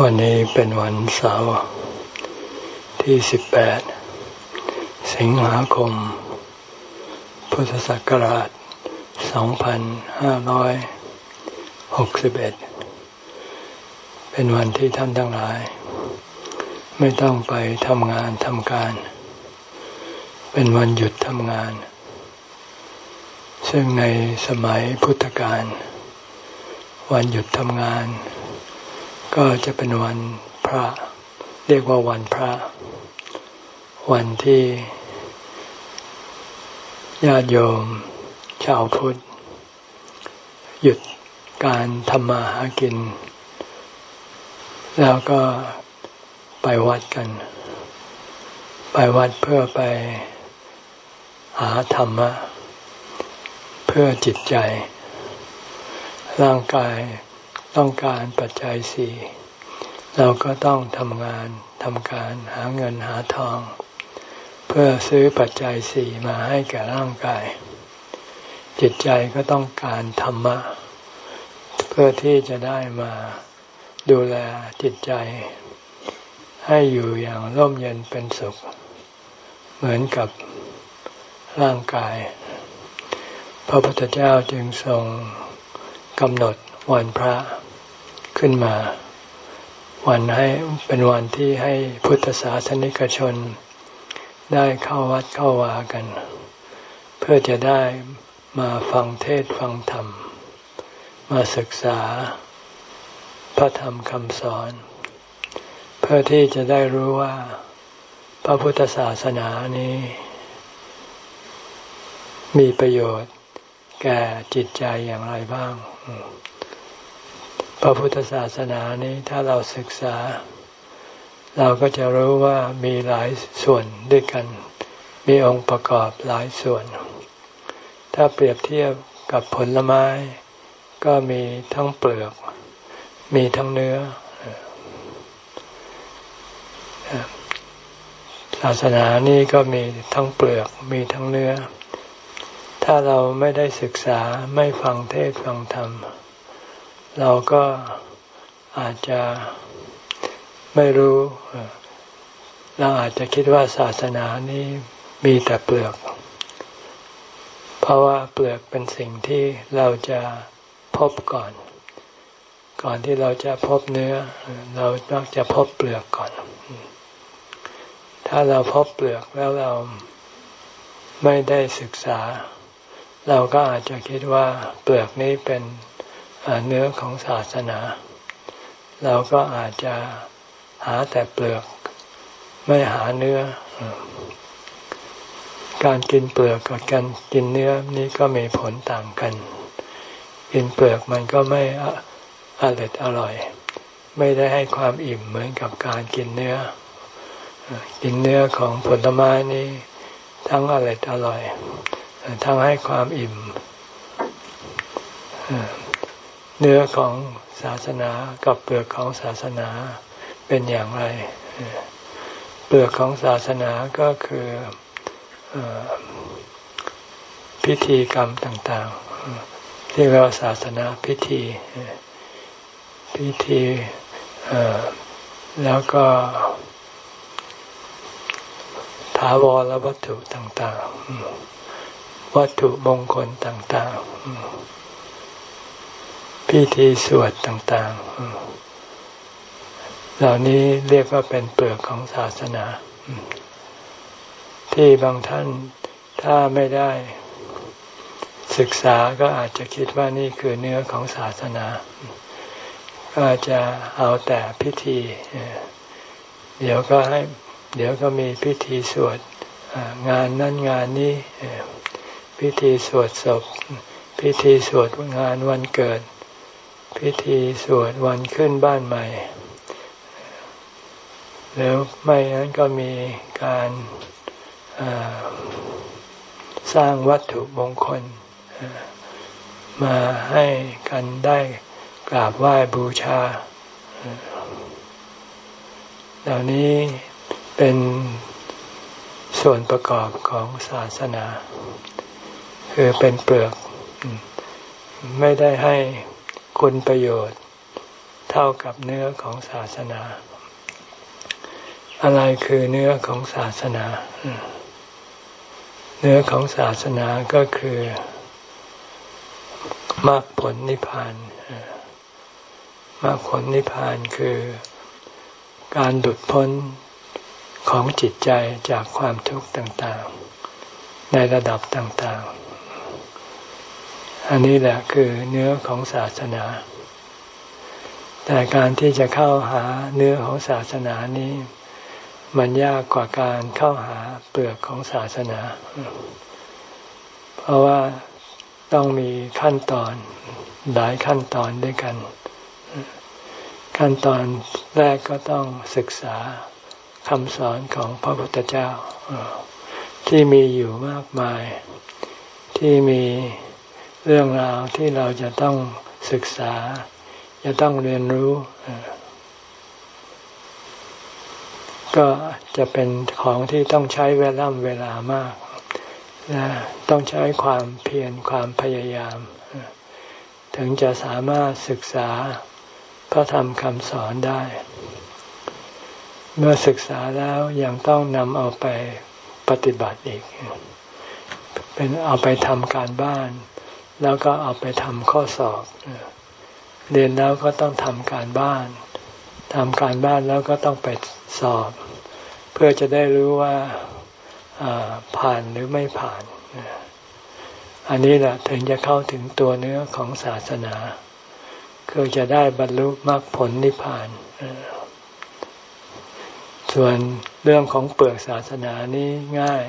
วันนี้เป็นวันเสาร์ที่ 18 สิงหาคม พุทธศักราช 2561 เป็นวันที่ท่านทั้งหลาย ไม่ต้องไปทำงานทำการ เป็นวันหยุดทำงาน ซึ่งในสมัยพุทธกาลวันหยุดทำงาน ก็จะเป็นวันพระ เรียกว่าวันพระ วันที่ญาติโยม ชาวพุทธ หยุดการทำมาหากิน แล้วก็ไปวัดกัน ไปวัดเพื่อไปหาธรรมะ เพื่อจิตใจ ร่างกาย ต้องการปัจจัยสี่เราก็ต้องทำงานทำการหาเงินหาทอง เพื่อซื้อปัจจัยสี่มาให้แก่ร่างกาย จิตใจก็ต้องการธรรมะ เพื่อที่จะได้มาดูแลจิตใจ ให้อยู่อย่างร่มเย็นเป็นสุข เหมือนกับร่างกาย พระพุทธเจ้าจึงทรงกำหนดวันพระ ขึ้นมา วันให้เป็นวันที่ให้พุทธศาสนิกชน ได้เข้าวัดเข้าวากัน เพื่อจะได้มาฟังเทศฟังธรรม มาศึกษา พระธรรมคำสอน เพื่อที่จะได้รู้ว่า พระพุทธศาสนานี้ มีประโยชน์แก่จิตใจอย่างไรบ้าง พระพุทธศาสนานี้ถ้าเราศึกษา เราก็จะรู้ว่ามีหลายส่วนด้วยกัน มีองค์ประกอบหลายส่วน ถ้าเปรียบเทียบกับผลไม้ ก็มีทั้งเปลือก มีทั้งเนื้อศาสนานี้ก็มีทั้งเปลือกมีทั้งเนื้อ ถ้าเราไม่ได้ศึกษาไม่ฟังเทศฟังธรรม เราก็อาจจะไม่รู้ เราอาจจะคิดว่าศาสนานี้มีแต่เปลือก เพราะว่าเปลือกเป็นสิ่งที่เราจะพบก่อน ก่อนที่เราจะพบเนื้อ เราต้องจะพบเปลือกก่อน ถ้าเราพบเปลือกแล้วเราไม่ได้ศึกษา เราก็อาจจะคิดว่าเปลือกนี้เป็น เนื้อของศาสนา เราก็อาจจะหาแต่เปลือก ไม่หาเนื้อ การกินเปลือกกับการกินเนื้อนี้ก็มีผลต่างกัน กินเปลือกมันก็ไม่อร่อยอร่อย ไม่ได้ให้ความอิ่มเหมือนกับการกินเนื้อ กินเนื้อของผลไม้นี้ทั้งอร่อยอร่อย ทั้งให้ความอิ่ม เนื้อของศาสนากับเปลือกของศาสนาเป็นอย่างไร เปลือกของศาสนาก็คืออพิธีกรรมต่างๆ ที่เราศาสนาพิธี พิธีแล้วก็ถาวรวัตถุต่างๆ วัตถุมงคลต่างๆ พิธีสวดต่างๆ เหล่านี้เรียกว่าเป็นเปลือกของศาสนา ที่บางท่านถ้าไม่ได้ ศึกษาก็อาจจะคิดว่านี่คือเนื้อของศาสนา ก็จะเอาแต่พิธี เดี๋ยวก็ให้ เดี๋ยวก็มีพิธีสวดงานนั่นงานนี้พิธีสวดศพพิธีสวดงานวันเกิด พิธีสวดวันขึ้นบ้านใหม่ แล้วไม่นั้นก็มีการสร้างวัตถุมงคล มาให้กันได้กราบไหว้บูชา เหล่านี้เป็นส่วนประกอบของศาสนา คือเป็นเปลือก ไม่ได้ให้ คุณประโยชน์ เท่ากับเนื้อของศาสนา อะไรคือเนื้อของศาสนา เนื้อของศาสนาก็คือมรรคผลนิพพานมรรคผลนิพพานคือการดุดพ้นของจิตใจจากความทุกข์ต่างๆ ในระดับต่างๆ อันนี้แหละคือเนื้อของศาสนา แต่การที่จะเข้าหาเนื้อของศาสนานี้ มันยากกว่าการเข้าหาเปลือกของศาสนา เพราะว่าต้องมีขั้นตอนหลายขั้นตอนด้วยกัน ขั้นตอนแรกก็ต้องศึกษาคำสอนของพระพุทธเจ้าที่มีอยู่มากมายที่มี เรื่องราวที่เราจะต้องศึกษา จะต้องเรียนรู้ ก็จะเป็นของที่ต้องใช้เวลาเวลามากนะต้องใช้ความเพียรความพยายาม ถึงจะสามารถศึกษาพระธรรมคำสอนได้ เมื่อศึกษาแล้วยังต้องนำเอาไปปฏิบัติอีก เป็นเอาไปทำการบ้าน แล้วก็เอาไปทำข้อสอบเรียนแล้วก็ต้องทำการบ้านทำการบ้านแล้วก็ต้องไปสอบ เพื่อจะได้รู้ว่าผ่านหรือไม่ผ่าน อันนี้แหละถึงจะเข้าถึงตัวเนื้อของศาสนาคือจะได้บรรลุมรรคผลนิพพาน ส่วนเรื่องของเปลือกศาสนานี้ง่าย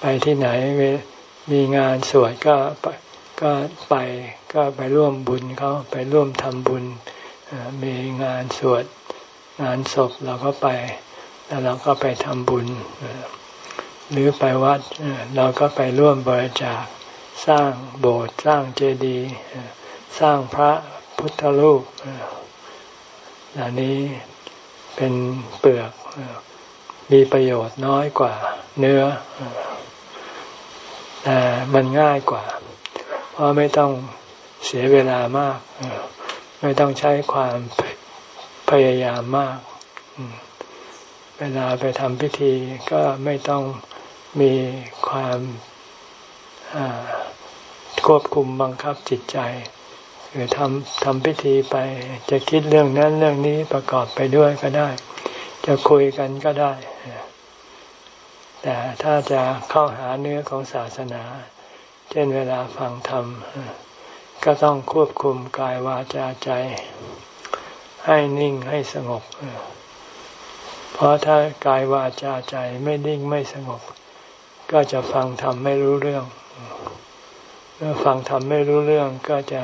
ไปที่ไหน มีงานสวดก็ก็ไปก็ไปร่วมบุญเขาไปร่วมทำบุญ มีงานสวดงานศพเราก็ไป แล้วเราก็ไปทำบุญ หรือไปวัดเราก็ไปร่วมบริจาคสร้างโบสถ์สร้างเจดีย์สร้างพระพุทธรูปเหล่านี้เป็นเปลือกมีประโยชน์น้อยกว่าเนื้อ แต่มันง่ายกว่า เพราะไม่ต้องเสียเวลามาก ไม่ต้องใช้ความพยายามมาก เวลาไปทำพิธีก็ไม่ต้องมีความควบคุมบังคับจิตใจคือทำทำพิธีไป จะคิดเรื่องนั้นเรื่องนี้ประกอบไปด้วยก็ได้ จะคุยกันก็ได้ แต่ถ้าจะเข้าหาเนื้อของศาสนา เช่นเวลาฟังธรรม ก็ต้องควบคุมกายวาจาใจ ให้นิ่งให้สงบ เพราะถ้ากายวาจาใจไม่นิ่งไม่สงบ ก็จะฟังธรรมไม่รู้เรื่องเมื่อฟังธรรมไม่รู้เรื่องก็จะ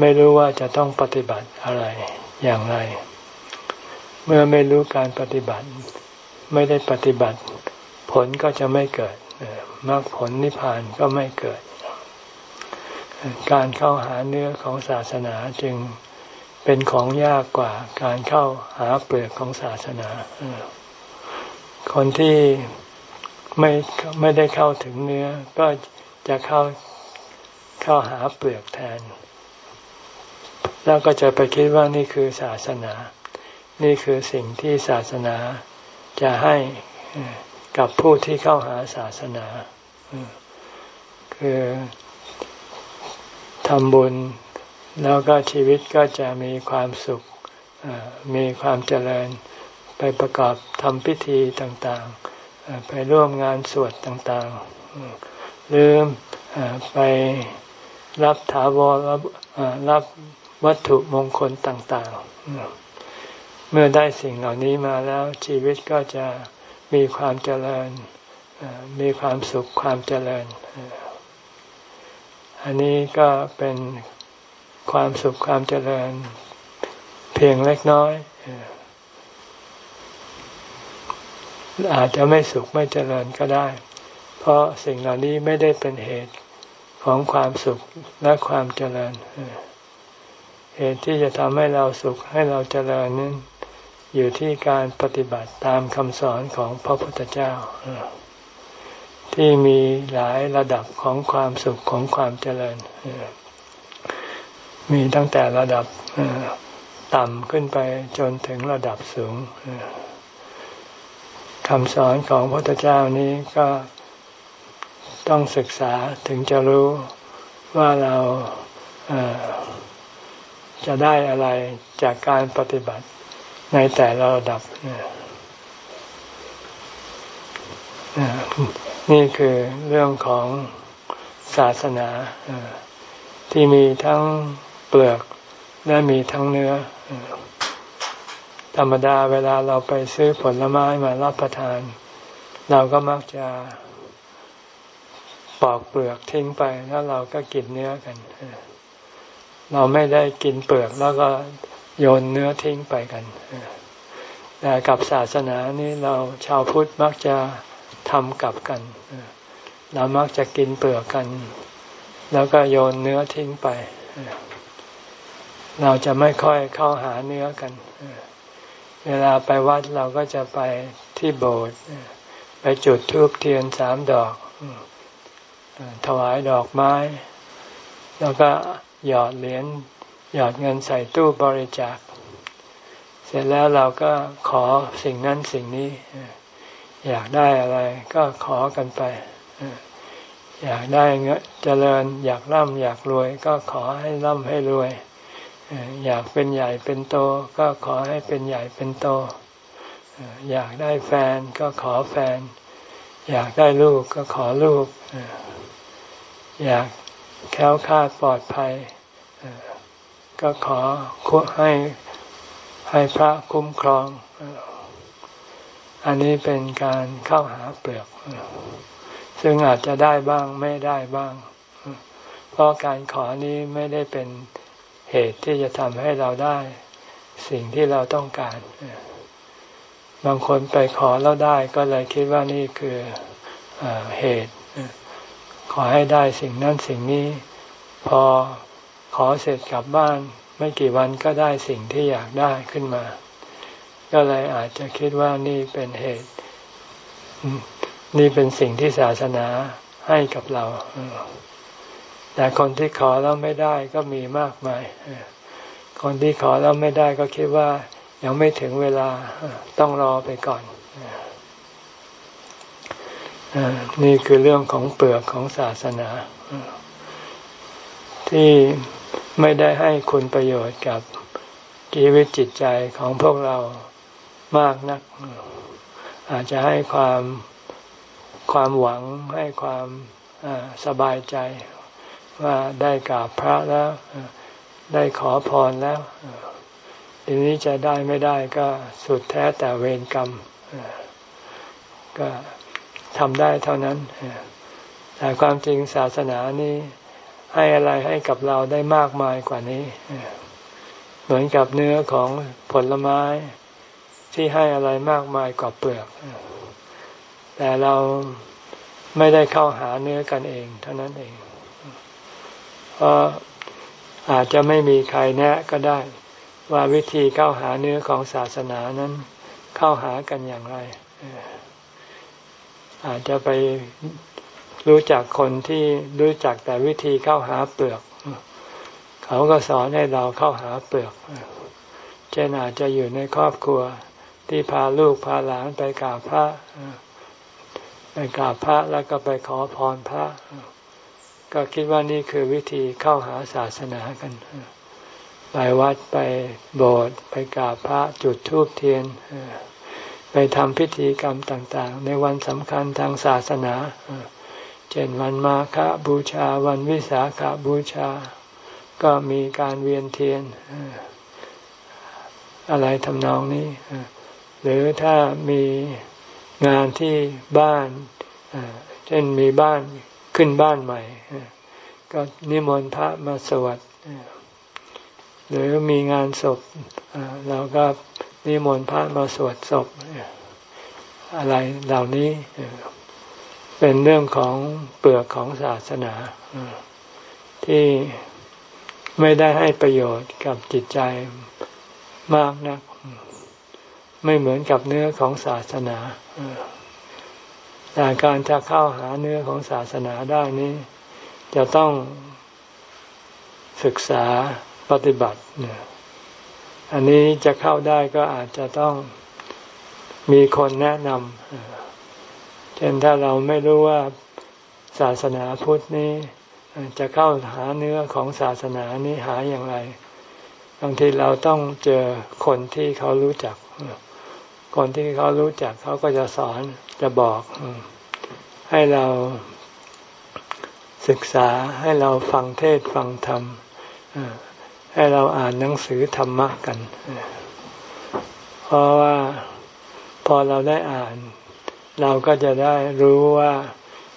ไม่รู้ว่าจะต้องปฏิบัติอะไรอย่างไร เมื่อไม่รู้การปฏิบัติ ไม่ได้ปฏิบัติ ผลก็จะไม่เกิดมรรคผลนิพพานก็ไม่เกิด การเข้าหาเนื้อของศาสนาจึงเป็นของยากกว่าการเข้าหาเปลือกของศาสนาคนที่ไม่ไม่ได้เข้าถึงเนื้อ ก็จะเข้าเข้าหาเปลือกแทน แล้วก็จะไปคิดว่านี่คือศาสนา นี่คือสิ่งที่ศาสนาจะให้ กับผู้ที่เข้าหาศาสนา คือทำบุญแล้วก็ชีวิตก็จะมีความสุขมีความเจริญไปประกอบทำพิธีต่างๆ ไปร่วมงานสวดต่างๆ หรือไปรับถาวรรับรับวัตถุมงคลต่างๆ เมื่อได้สิ่งเหล่านี้มาแล้วชีวิตก็จะ มีความเจริญมีความสุขความเจริญ อันนี้ก็เป็นความสุขความเจริญ เพียงเล็กน้อย อาจจะไม่สุขไม่เจริญก็ได้ เพราะสิ่งเหล่านี้ไม่ได้เป็นเหตุของความสุขและความเจริญ เหตุที่จะทำให้เราสุขให้เราเจริญนั้น อยู่ที่การปฏิบัติตามคำสอนของพระพุทธเจ้า ที่มีหลายระดับของความสุขของความเจริญ มีตั้งแต่ระดับต่ำขึ้นไปจนถึงระดับสูงคำสอนของพระพุทธเจ้านี้ก็ต้องศึกษาถึงจะรู้ว่าเราจะได้อะไรจากการปฏิบัติ ในแต่ละระดับนี่คือเรื่องของศาสนาที่มีทั้งเปลือกและมีทั้งเนื้อ ธรรมดาเวลาเราไปซื้อผลไม้มารับประทาน เราก็มักจะปอกเปลือกทิ้งไปแล้วเราก็กินเนื้อกัน เราไม่ได้กินเปลือกแล้วก็ โยนเนื้อทิ้งไปกันแต่กับศาสนานี้เราชาวพุทธมักจะทำกลับกัน เรามักจะกินเปลือกกัน แล้วก็โยนเนื้อทิ้งไป เราจะไม่ค่อยเข้าหาเนื้อกัน เวลาไปวัดเราก็จะไปที่โบสถ์ไปจุดธูปเทียนสามดอก ถวายดอกไม้ แล้วก็หยอดเหรียญ หยอดเงินใส่ตู้บริจาค เสร็จแล้วเราก็ขอสิ่งนั้นสิ่งนี้ อยากได้อะไรก็ขอกันไป อยากได้เงินเจริญ อยากร่ำอยากรวย ก็ขอให้ร่ำให้รวย อยากเป็นใหญ่เป็นโต ก็ขอให้เป็นใหญ่เป็นโต อยากได้แฟนก็ขอแฟน อยากได้ลูกก็ขอลูก อยากแค้วคาดปลอดภัย ก็ขอให้ให้พระคุ้มครอง อันนี้เป็นการเข้าหาเปลือก ซึ่งอาจจะได้บ้างไม่ได้บ้าง เพราะการขอนี้ไม่ได้เป็นเหตุที่จะทำให้เราได้ สิ่งที่เราต้องการ บางคนไปขอแล้วได้ก็เลยคิดว่านี่คืออเหตุ ขอให้ได้สิ่งนั้นสิ่งนี้ พอ อเสร็จกลับบ้าน ไม่กี่วันก็ได้สิ่งที่อยากได้ขึ้นมา ก็เลยอาจจะคิดว่านี่เป็นเหตุ นี่เป็นสิ่งที่ศาสนาให้กับเรา แต่คนที่ขอแล้วไม่ได้ก็มีมากมาย คนที่ขอแล้วไม่ได้ก็คิดว่ายังไม่ถึงเวลาต้องรอไปก่อนนี่คือเรื่องของเปลือกของศาสนา ที่ ไม่ได้ให้คุณประโยชน์กับชีวิตจิตใจของพวกเรามากนัก อาจจะให้ความความหวังให้ความสบายใจว่าได้กราบพระแล้วได้ขอพรแล้วทีนี้จะได้ไม่ได้ก็สุดแท้แต่เวรกรรมก็ทำได้เท่านั้นแต่ความจริงศาสนานี้ ให้อะไรให้กับเราได้มากมายกว่านี้ เหมือนกับเนื้อของผลไม้ที่ให้อะไรมากมายกว่าเปลือก แต่เราไม่ได้เข้าหาเนื้อกันเอง เท่านั้นเองเพราะอาจจะไม่มีใครแนะก็ได้ ว่าวิธีเข้าหาเนื้อของศาสนานั้น เข้าหากันอย่างไร อาจจะไป รู้จักคนที่รู้จักแต่วิธีเข้าหาเปลือก เขาก็สอนให้เราเข้าหาเปลือก เช่นอาจจะอยู่ในครอบครัวที่พาลูกพาหลานไปกราบพระไปกราบพระแล้วก็ไปขอพรพระ ก็คิดว่านี่คือวิธีเข้าหาศาสนากัน ไปวัดไปโบสถ์ไปกราบพระจุดธูปเทียนไปทำพิธีกรรมต่าง ๆ ในวันสำคัญทางศาสนา ช่นวันมาฆบูชาวันวิสาขบูชา ก็มีการเวียนเทียน อะไรทำนองนี้ หรือถ้ามีงานที่บ้าน เช่นมีบ้านขึ้นบ้านใหม่ ก็นิมนต์พระมาสวดหรือมีงานศพเราก็นิมนต์พระมาสวดศพอะไรเหล่านี้ เป็นเรื่องของเปลือกของศาสนาที่ไม่ได้ให้ประโยชน์กับจิตใจมากนัก ไม่เหมือนกับเนื้อของศาสนาแต่การจะเข้าหาเนื้อของศาสนาได้นี้ จะต้องศึกษาปฏิบัติเนี่ยอันนี้จะเข้าได้ก็อาจจะต้องมีคนแนะนำ เช่นถ้าเราไม่รู้ว่าศาสนาพุทธนี้จะเข้าหาเนื้อของศาสนานี้หาอย่างไร บางทีเราต้องเจอคนที่เขารู้จัก คนที่เขารู้จักเขาก็จะสอนจะบอก ให้เราศึกษาให้เราฟังเทศฟังธรรมให้เราอ่านหนังสือธรรมะกัน เพราะว่าพอเราได้อ่าน เราก็จะได้รู้ว่า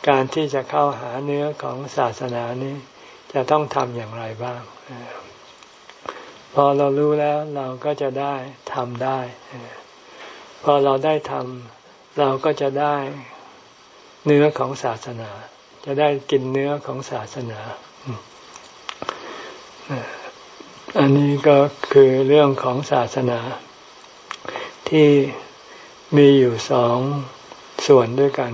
การที่จะเข้าหาเนื้อของศาสนานี้ จะต้องทำอย่างไรบ้าง พอเรารู้แล้วเราก็จะได้ทำได้ พอเราได้ทำเราก็จะได้เนื้อของศาสนา จะได้กินเนื้อของศาสนา อันนี้ก็คือเรื่องของศาสนา ที่มีอยู่สอง ส่วนด้วยกัน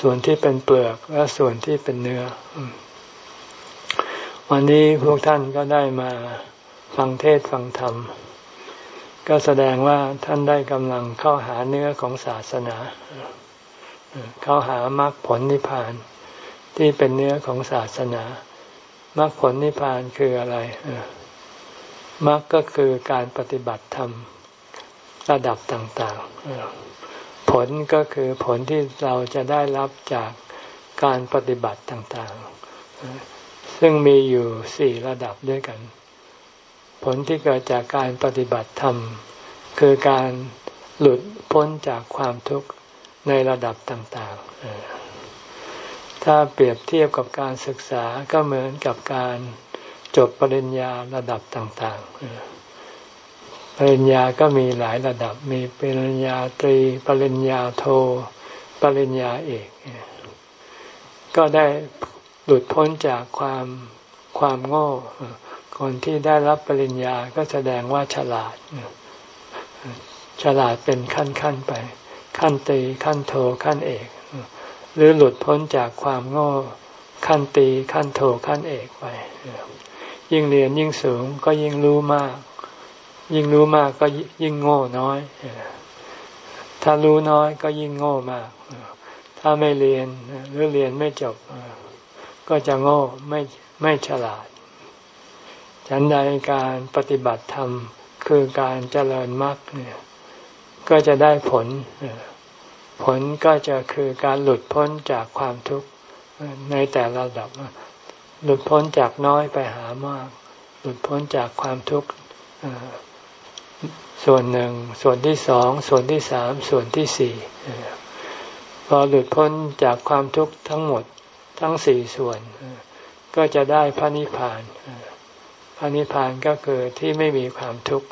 ส่วนที่เป็นเปลือกและส่วนที่เป็นเนื้อ วันนี้พวกท่านก็ได้มาฟังเทศฟังธรรม ก็แสดงว่าท่านได้กำลังเข้าหาเนื้อของศาสนา เข้าหามรรคผลนิพพาน ที่เป็นเนื้อของศาสนามรรคผลนิพพานคืออะไรมรรคก็คือการปฏิบัติธรรมระดับต่าง ๆ ผลก็คือผลที่เราจะได้รับจากการปฏิบัติต่างๆ ซึ่งมีอยู่สี่ระดับด้วยกัน ผลที่เกิดจากการปฏิบัติธรรม คือการหลุดพ้นจากความทุกข์ในระดับต่างๆ ถ้าเปรียบเทียบกับการศึกษาก็เหมือนกับการจบปริญญาระดับต่างๆ ปริญญาก็มีหลายระดับ มีปริญญาตรี ปริญญาโท ปริญญาเอก ก็ได้หลุดพ้นจากความความโง่ คนที่ได้รับปริญญาก็แสดงว่าฉลาด ฉลาดเป็นขั้นขั้นไป ขั้นตรีขั้นโทขั้นเอก หรือหลุดพ้นจากความโง่ ขั้นตีขั้นโทขั้นเอกไป ยิ่งเรียนยิ่งสูงก็ยิ่งรู้มาก ยิ่งรู้มากก็ยิ่งโง่น้อย ถ้ารู้น้อยก็ยิ่งโง่มาก ถ้าไม่เรียนหรือเรียนไม่จบ ก็จะโง่ไม่ไม่ฉลาด ฉันใดการปฏิบัติธรรมคือการเจริญมรรคเนี่ยก็จะได้ผล ผลก็จะคือการหลุดพ้นจากความทุกข์ในแต่ละระดับ หลุดพ้นจากน้อยไปหามาก หลุดพ้นจากความทุกข์ ส่วนหนึ่ง ส่วนที่สอง ส่วนที่สาม ส่วนที่สี่พอหลุดพ้นจากความทุกข์ทั้งหมดทั้งสี่ส่วน ก็จะได้พระนิพพาน พระนิพพานก็คือที่ไม่มีความทุกข์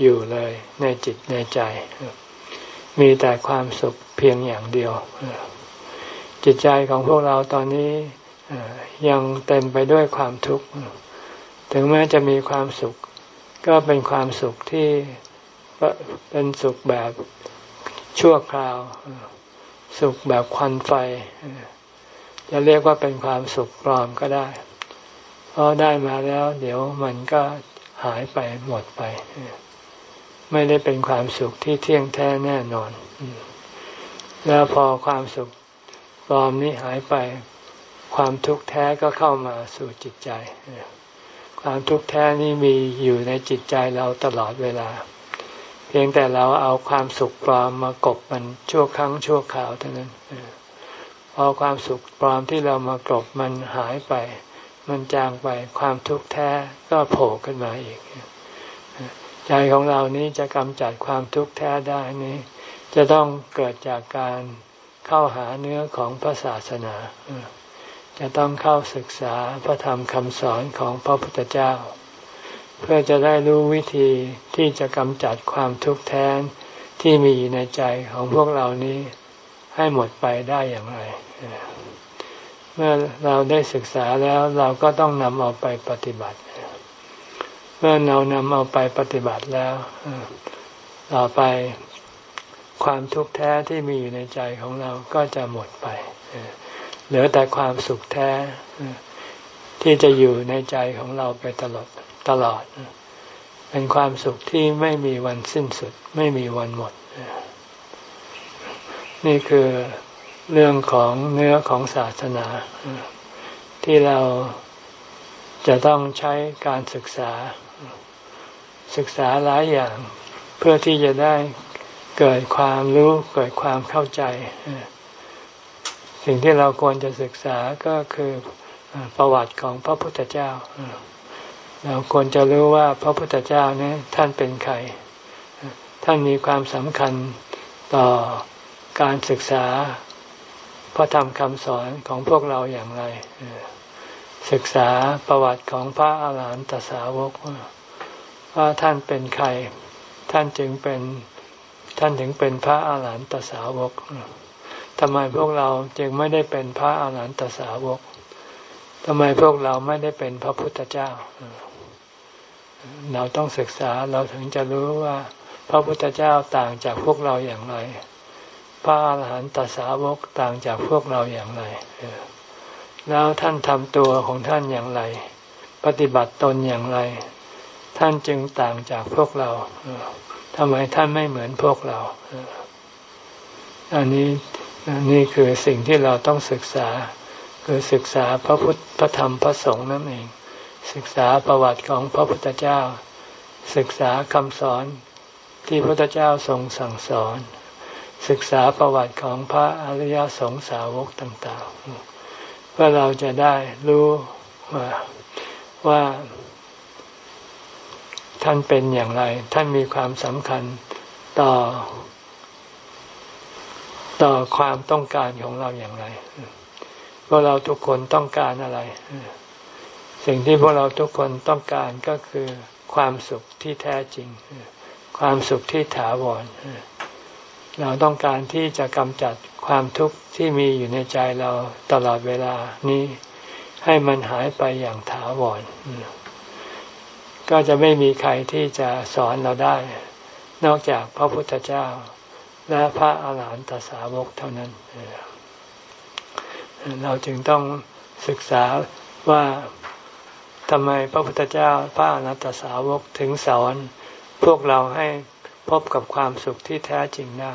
อยู่เลยในจิตในใจ มีแต่ความสุขเพียงอย่างเดียว จิตใจของพวกเราตอนนี้ยังเต็มไปด้วยความทุกข์ ถึงแม้จะมีความสุข ก็เป็นความสุขที่เป็นสุขแบบชั่วคราว สุขแบบควันไฟ จะเรียกว่าเป็นความสุขปลอมก็ได้ เพราะได้มาแล้ว เดี๋ยวมันก็หายไปหมดไป ไม่ได้เป็นความสุขที่เที่ยงแท้แน่นอน แล้วพอความสุขปลอมนี้หายไป ความทุกข์แท้ก็เข้ามาสู่จิตใจ ความทุกข์แท้นี้มีอยู่ในจิตใจเราตลอดเวลา เพียงแต่เราเอาความสุขปลอมมากบมันชั่วครั้งชั่วคราวเท่านั้นพอความสุขปลอมที่เรามากบมันหายไป มันจางไปความทุกข์แท้ก็โผล่ขึ้นมาอีก ใจของเรานี้จะกำจัดความทุกข์แท้ได้นี้ จะต้องเกิดจากการเข้าหาเนื้อของพระศาสนา จะต้องเข้าศึกษาพระธรรมคำสอนของพระพุทธเจ้า เพื่อจะได้รู้วิธีที่จะกำจัดความทุกข์แท้ที่มีในใจของพวกเรานี้ให้หมดไปได้อย่างไร เมื่อเราได้ศึกษาแล้วเราก็ต้องนำเอาไปปฏิบัติ เมื่อเรานำเอาไปปฏิบัติแล้วต่อไปความทุกข์แท้ที่มีอยู่ในใจของเราก็จะหมดไป เหลือแต่ความสุขแท้ที่จะอยู่ในใจของเราไปตลอดตลอด เป็นความสุขที่ไม่มีวันสิ้นสุด ไม่มีวันหมด นี่คือเรื่องของเนื้อของศาสนา ที่เราจะต้องใช้การศึกษา ศึกษาหลายอย่าง เพื่อที่จะได้เกิดความรู้เกิดความเข้าใจ สิ่งที่เราควรจะศึกษาก็คือประวัติของพระพุทธเจ้า เราควรจะรู้ว่าพระพุทธเจ้านี้ท่านเป็นใคร ท่านมีความสำคัญต่อการศึกษาพระธรรมคำสอนของพวกเราอย่างไร ศึกษาประวัติของพระอาหารหันตสาวกว่าท่านเป็นใคร ท่านจึงเป็นท่านถึงเป็นพระอาหารหันตสาวก ทำไมพวกเราจึงไม่ได้เป็นพระอาหารหันตสาวกทำไมพวกเราไม่ได้เป็นพระพุทธเจ้า เราต้องศึกษาเราถึงจะรู้ว่า พระพุทธเจ้าต่างจากพวกเราอย่างไร พระอาหารหันตสาวกต่างจากพวกเราอย่างไร แล้วท่านทำตัวของท่านอย่างไร ปฏิบัติตนอย่างไร ท่านจึงต่างจากพวกเราทำไมท่านไม่เหมือนพวกเราอันนี้ นี่คือสิ่งที่เราต้องศึกษา คือศึกษาพระพุทธพระธรรมพระสงฆ์นั่นเอง ศึกษาประวัติของพระพุทธเจ้า ศึกษาคำสอนที่พระพุทธเจ้าทรงสั่งสอน ศึกษาประวัติของพระอริยสงสาวกต่างๆ เพื่อเราจะได้รู้ว่าว่าท่านเป็นอย่างไร ท่านมีความสำคัญต่อ ต่อความต้องการของเราอย่างไรพวกเราทุกคนต้องการอะไร สิ่งที่พวกเราทุกคนต้องการก็คือความสุขที่แท้จริง ความสุขที่ถาวรเราต้องการที่จะกำจัดความทุกข์ที่มีอยู่ในใจเราตลอดเวลานี้ให้มันหายไปอย่างถาวรก็จะไม่มีใครที่จะสอนเราได้ นอกจากพระพุทธเจ้า และพระอาหารหันตสาวกเท่านั้น เราจึงต้องศึกษาว่าทำไมพระพุทธเจ้าพระอนัตตสาวกถึงสอน พวกเราให้พบกับความสุขที่แท้จริงได้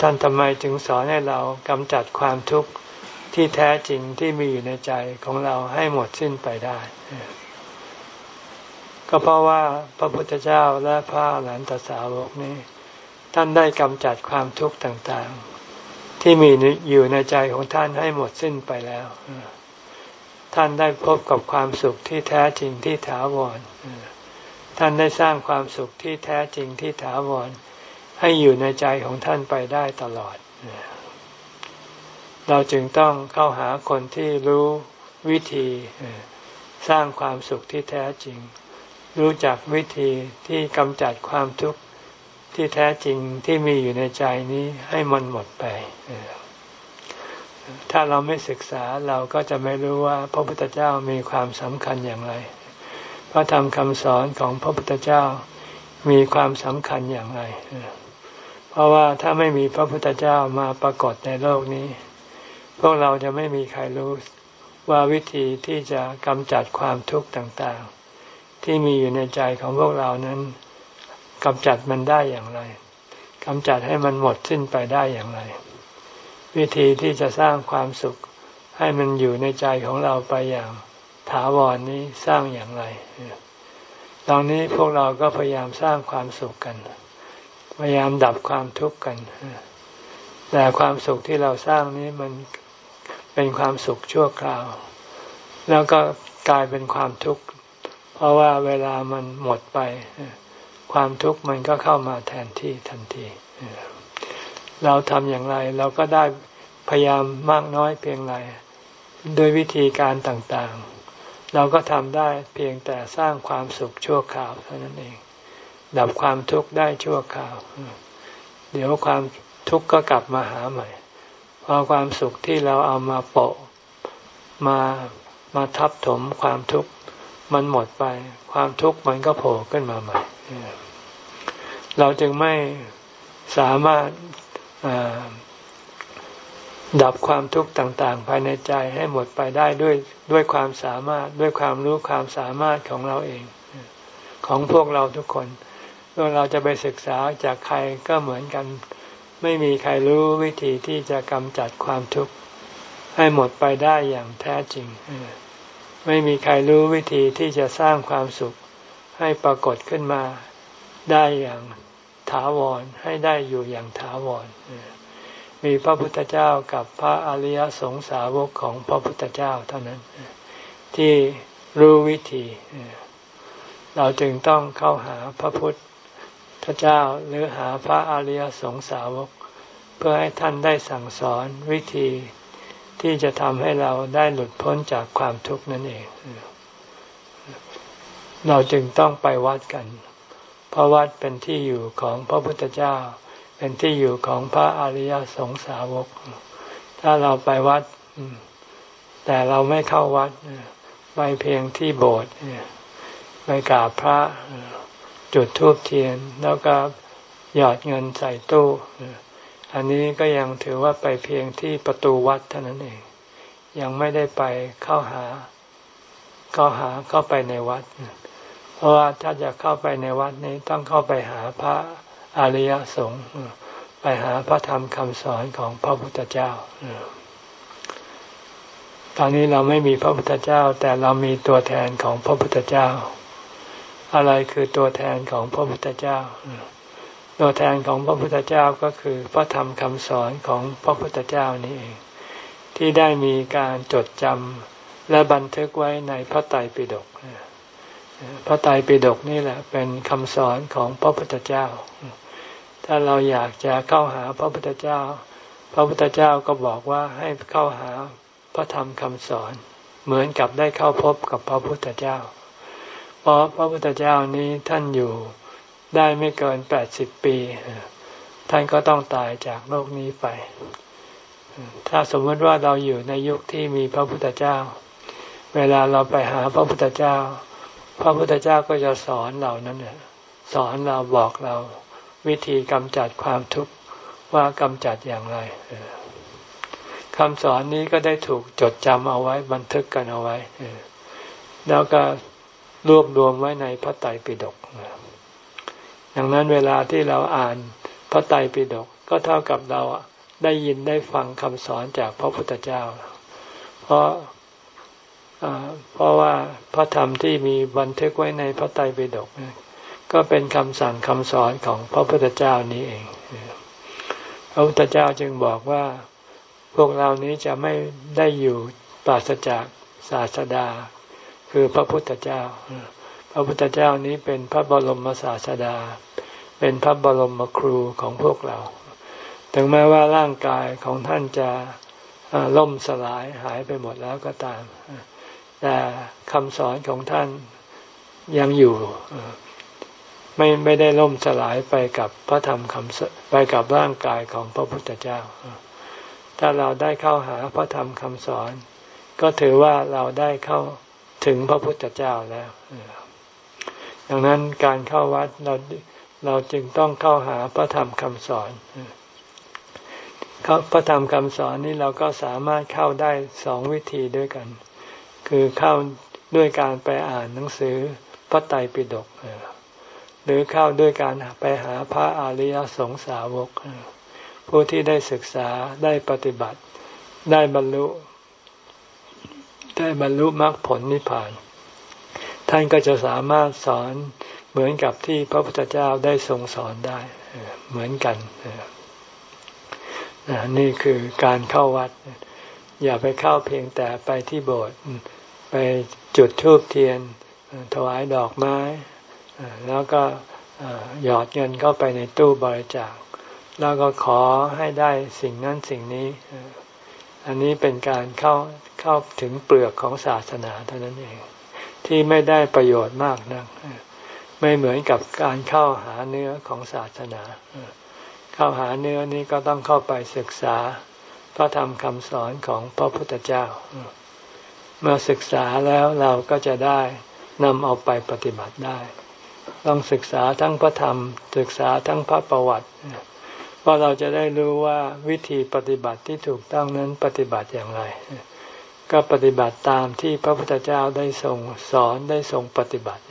ท่านทำไมจึงสอนให้เรากำจัดความทุกข์ที่แท้จริงที่มีอยู่ในใจของเราให้หมดสิ้นไปได้ ก็เพราะว่าพระพุทธเจ้าและพระหลานตสาวกนี้ ท่านได้กำจัดความทุกข์ต่างๆ ที่มีอยู่ในใจของท่านให้หมดสิ้นไปแล้ว ท่านได้พบกับความสุขที่แท้จริงที่ถาวร ท่านได้สร้างความสุขที่แท้จริงที่ถาวร ให้อยู่ในใจของท่านไปได้ตลอด เราจึงต้องเข้าหาคนที่รู้วิธีสร้างความสุขที่แท้จริง รู้จักวิธีที่กำจัดความทุกข์ ที่แท้จริงที่มีอยู่ในใจนี้ให้มันหมดไป ถ้าเราไม่ศึกษาเราก็จะไม่รู้ว่าพระพุทธเจ้ามีความสำคัญอย่างไร พระธรรมคำสอนของพระพุทธเจ้ามีความสำคัญอย่างไร เพราะว่าถ้าไม่มีพระพุทธเจ้ามาปรากฏในโลกนี้ พวกเราจะไม่มีใครรู้ว่าวิธีที่จะกำจัดความทุกข์ต่างๆ ที่มีอยู่ในใจของพวกเรานั้น กำจัดมันได้อย่างไรกำจัดให้มันหมดสิ้นไปได้อย่างไร วิธีที่จะสร้างความสุข ให้มันอยู่ในใจของเราไปอย่างถาวรนนี้สร้างอย่างไร ตอนนี้พวกเราก็พยายามสร้างความสุขกัน พยายามดับความทุกข์กัน แต่ความสุขที่เราสร้างนี้มันเป็นความสุขชั่วคราว แล้วก็กลายเป็นความทุกข์ เพราะว่าเวลามันหมดไป ความทุกข์มันก็เข้ามาแทนที่ทันที เราทำอย่างไรเราก็ได้พยายามมากน้อยเพียงไรโดยวิธีการต่างๆ เราก็ทำได้เพียงแต่สร้างความสุขชั่วคราวเท่านั้นเอง ดับความทุกข์ได้ชั่วคราว เดี๋ยวความทุกข์ก็กลับมาหาใหม่พอความสุขที่เราเอามาโปะมามาทับถมความทุกข์มันหมดไป ความทุกข์มันก็โผล่ขึ้นมาใหม่ เราจึงไม่สามารถดับความทุกข์ต่าง ๆ ภายในใจให้หมดไปได้ด้วยด้วยความสามารถด้วยความรู้ความสามารถของเราเอง ของพวกเราทุกคนเมื่อเราจะไปศึกษาจากใครก็เหมือนกัน ไม่มีใครรู้วิธีที่จะกำจัดความทุกข์ให้หมดไปได้อย่างแท้จริง ไม่มีใครรู้วิธีที่จะสร้างความสุข ให้ปรากฏขึ้นมาได้อย่างถาวรให้ได้อยู่อย่างถาวรมีพระพุทธเจ้ากับพระอริยสงสาวกของพระพุทธเจ้าเท่านั้น ที่รู้วิธี เราจึงต้องเข้าหาพระพุทธเจ้าหรือหาพระอริยสงสาวก เพื่อให้ท่านได้สั่งสอนวิธีที่จะทำให้เราได้หลุดพ้นจากความทุกข์นั่นเอง เราจึงต้องไปวัดกัน เพราะวัดเป็นที่อยู่ของพระพุทธเจ้า เป็นที่อยู่ของพระอริยสงสาวก ถ้าเราไปวัด แต่เราไม่เข้าวัด ไปเพียงที่โบสถ์ไปกราบพระจุดธูปเทียน แล้วก็หยอดเงินใส่ตู้อันนี้ก็ยังถือว่าไปเพียงที่ประตูวัดเท่านั้นเอง ยังไม่ได้ไปเข้าหา เข้าหาเข้าไปในวัด เพราะว่าถ้าจะเข้าไปในวัดนี้ต้องเข้าไปหาพระอริยสงฆ์ไปหาพระธรรมคำสอนของพระพุทธเจ้าตอนนี้เราไม่มีพระพุทธเจ้า แต่เรามีตัวแทนของพระพุทธเจ้า อะไรคือตัวแทนของพระพุทธเจ้า ตัวแทนของพระพุทธเจ้าก็คือ พระธรรมคำสอนของพระพุทธเจ้านี่เอง ที่ได้มีการจดจำและบันทึกไว้ในพระไตรปิฎก พระไตรปิฎกนี่แหละเป็นคำสอนของพระพุทธเจ้า ถ้าเราอยากจะเข้าหาพระพุทธเจ้า พระพุทธเจ้าก็บอกว่าให้เข้าหาพระธรรมคำสอน เหมือนกับได้เข้าพบกับพระพุทธเจ้า เพราะพระพุทธเจ้านี้ท่านอยู่ได้ไม่เกินแปดสิบปี ท่านก็ต้องตายจากโลกนี้ไป ถ้าสมมติว่าเราอยู่ในยุคที่มีพระพุทธเจ้า เวลาเราไปหาพระพุทธเจ้า พระพุทธเจ้าก็จะสอนเรานั้นเนี่ยสอนเราบอกเราวิธีกำจัดความทุกข์ว่ากำจัดอย่างไรคำสอนนี้ก็ได้ถูกจดจำเอาไว้บันทึกกันเอาไว้แล้วก็รวบรวมไว้ในพระไตรปิฎกดังนั้นเวลาที่เราอ่านพระไตรปิฎกก็เท่ากับเราได้ยินได้ฟังคำสอนจากพระพุทธเจ้า เพราะ เพราะว่าพระธรรมที่มีบันทึกไว้ในพระไตรปิฎกก็เป็นคำสั่งคำสอนของพระพุทธเจ้านี้เอง พระพุทธเจ้าจึงบอกว่าพวกเรานี้จะไม่ได้อยู่ปราศจากศาสดา คือพระพุทธเจ้า พระพุทธเจ้านี้เป็นพระบรมศาสดา เป็นพระบรมครูของพวกเรา ถึงแม้ว่าร่างกายของท่านจะล่มสลายหายไปหมดแล้วก็ตาม แต่คำสอนของท่านยังอยู่ไม่ไม่ได้ล่มสลายไปกับพระธรรมคำไปกับร่างกายของพระพุทธเจ้า ถ้าเราได้เข้าหาพระธรรมคำสอน ก็ถือว่าเราได้เข้าถึงพระพุทธเจ้าแล้วดังนั้นการเข้าวัดเราเราจึงต้องเข้าหาพระธรรมคำสอนพระธรรมคำสอนนี้เราก็สามารถเข้าได้สองวิธีด้วยกัน คือเข้าด้วยการไปอ่านหนังสือพระไตรปิฎกหรือเข้าด้วยการไปหาพระอริยสงสาวก ผู้ที่ได้ศึกษาได้ปฏิบัติ ได้บรรลุ ได้บรรลุมรรคผลนิพพาน ท่านก็จะสามารถสอนเหมือนกับที่พระพุทธเจ้าได้ทรงสอนได้เหมือนกันนี่คือการเข้าวัด อย่าไปเข้าเพียงแต่ไปที่โบสถ์ ไปจุดธูปเทียน ถวายดอกไม้ แล้วก็หยอดเงินเข้าไปในตู้บริจาค แล้วก็ขอให้ได้สิ่งนั้นสิ่งนี้ อันนี้เป็นการเข้าเข้าถึงเปลือกของศาสนาเท่านั้นเอง ที่ไม่ได้ประโยชน์มากนักไม่เหมือนกับการเข้าหาเนื้อของศาสนา เข้าหาเนื้อนี้ก็ต้องเข้าไปศึกษา พระธรรมคำสอนของพระพุทธเจ้า เมื่อศึกษาแล้วเราก็จะได้นำเอาไปปฏิบัติได้ ต้องศึกษาทั้งพระธรรม ศึกษาทั้งพระประวัติเพราะเราจะได้รู้ว่าวิธีปฏิบัติที่ถูกต้องนั้นปฏิบัติอย่างไร ก็ปฏิบัติตามที่พระพุทธเจ้าได้ทรงสอนได้ทรงปฏิบัติ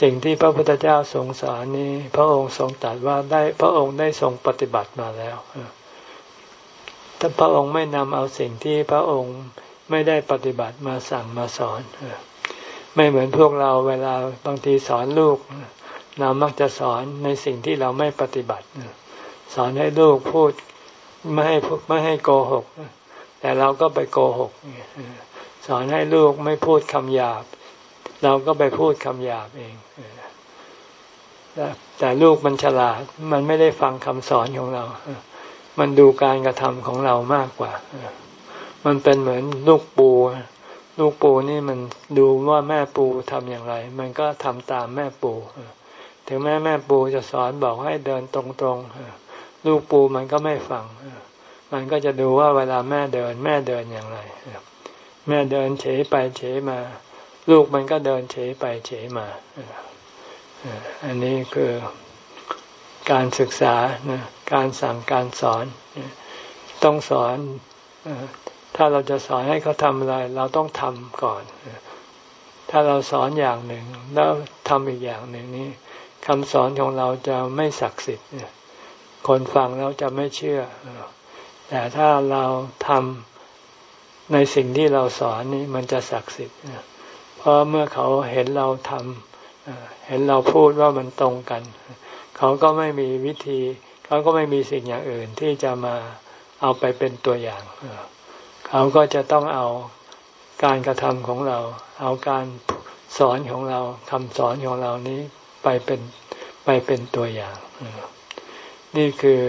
สิ่งที่พระพุทธเจ้าทรงสอนนี้ พระองค์ทรงตรัสว่าได้พระองค์ได้ทรงปฏิบัติมาแล้วถ้าพระองค์ไม่นำเอาสิ่งที่พระองค์ ไม่ได้ปฏิบัติมาสั่งมาสอนไม่เหมือนพวกเราเวลาบางทีสอนลูก เรามักจะสอนในสิ่งที่เราไม่ปฏิบัติสอนให้ลูกพูดไม่ให้ไม่ให้โกหก แต่เราก็ไปโกหกสอนให้ลูกไม่พูดคำหยาบ เราก็ไปพูดคำหยาบเองแต่ลูกมันฉลาด มันไม่ได้ฟังคำสอนของเรา มันดูการกระทำของเรามากกว่า มันเป็นเหมือนลูกปู ลูกปูนี่มันดูว่าแม่ปูทำอย่างไร มันก็ทำตามแม่ปู ถึงแม่แม่ปูจะสอนบอกให้เดินตรงๆ ลูกปูมันก็ไม่ฟัง มันก็จะดูว่าเวลาแม่เดิน แม่เดินอย่างไร แม่เดินเฉยไปเฉยมา ลูกมันก็เดินเฉยไปเฉยมา อันนี้คือการศึกษา การสั่งการสอน ต้องสอน ถ้าเราจะสอนให้เขาทำอะไร เราต้องทำก่อน ถ้าเราสอนอย่างหนึ่ง แล้วทำอีกอย่างหนึ่งนี้คำสอนของเราจะไม่ศักดิ์สิทธิ์คนฟังแล้วจะไม่เชื่อ แต่ถ้าเราทำในสิ่งที่เราสอนนี่มันจะศักดิ์สิทธิ์เพราะเมื่อเขาเห็นเราทำเห็นเราพูดว่ามันตรงกัน เขาก็ไม่มีวิธี เขาก็ไม่มีสิ่งอย่างอื่นที่จะมาเอาไปเป็นตัวอย่างเขาก็จะต้องเอาการกระทำของเรา เอาการสอนของเราคำสอนของเรานี้ไปเป็นไปเป็นตัวอย่าง นี่คือ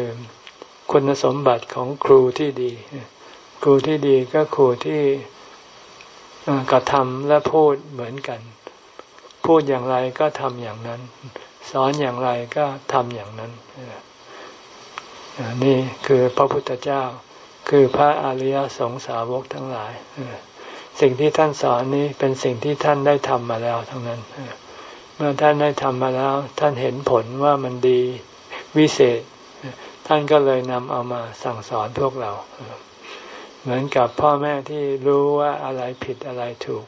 คุณสมบัติของครูที่ดี ครูที่ดีก็ครูที่กระทำและพูดเหมือนกัน พูดอย่างไรก็ทำอย่างนั้น สอนอย่างไรก็ทำอย่างนั้นนี่คือพระพุทธเจ้า คือพระอริยสงสาวกทั้งหลาย สิ่งที่ท่านสอนนี้เป็นสิ่งที่ท่านได้ทำมาแล้วทั้งนั้น เมื่อท่านได้ทำมาแล้ว ท่านเห็นผลว่ามันดีวิเศษ ท่านก็เลยนำเอามาสั่งสอนพวกเรา เหมือนกับพ่อแม่ที่รู้ว่าอะไรผิดอะไรถูก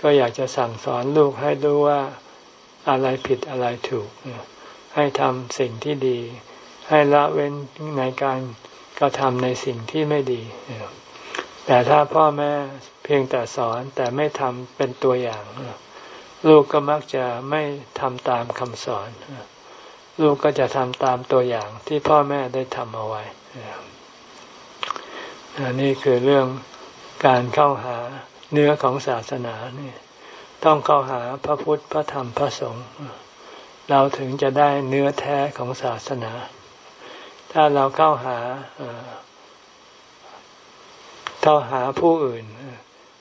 ก็อยากจะสั่งสอนลูกให้รู้ว่าอะไรผิดอะไรถูก ให้ทำสิ่งที่ดี ให้ละเว้นในการ ก็ทำในสิ่งที่ไม่ดีแต่ถ้าพ่อแม่เพียงแต่สอนแต่ไม่ทำเป็นตัวอย่าง ลูกก็มักจะไม่ทำตามคำสอน ลูกก็จะทำตามตัวอย่างที่พ่อแม่ได้ทำเอาไว้นี่คือเรื่องการเข้าหาเนื้อของศาสนานี่ต้องเข้าหาพระพุทธพระธรรมพระสงฆ์เราถึงจะได้เนื้อแท้ของศาสนา ถ้าเราเข้าหาเข้าหาผู้อื่น